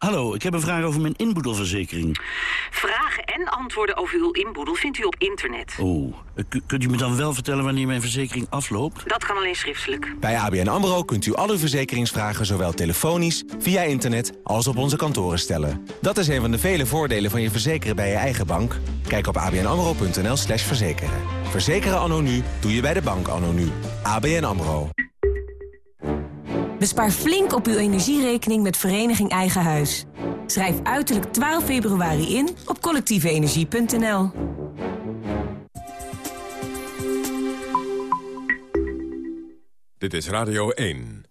Hallo, ik heb een vraag over mijn inboedelverzekering. Vragen en antwoorden over uw inboedel vindt u op internet. Oh, kunt u me dan wel vertellen wanneer mijn verzekering afloopt? Dat kan alleen schriftelijk. Bij ABN AMRO kunt u al uw verzekeringsvragen zowel telefonisch, via internet als op onze kantoren stellen. Dat is een van de vele voordelen van je verzekeren bij je eigen bank. Kijk op abnamro.nl slash verzekeren. Verzekeren anno nu doe je bij de bank anno nu. ABN AMRO. Bespaar flink op uw energierekening met Vereniging Eigen Huis. Schrijf uiterlijk 12 februari in op collectieveenergie.nl. Dit is Radio 1.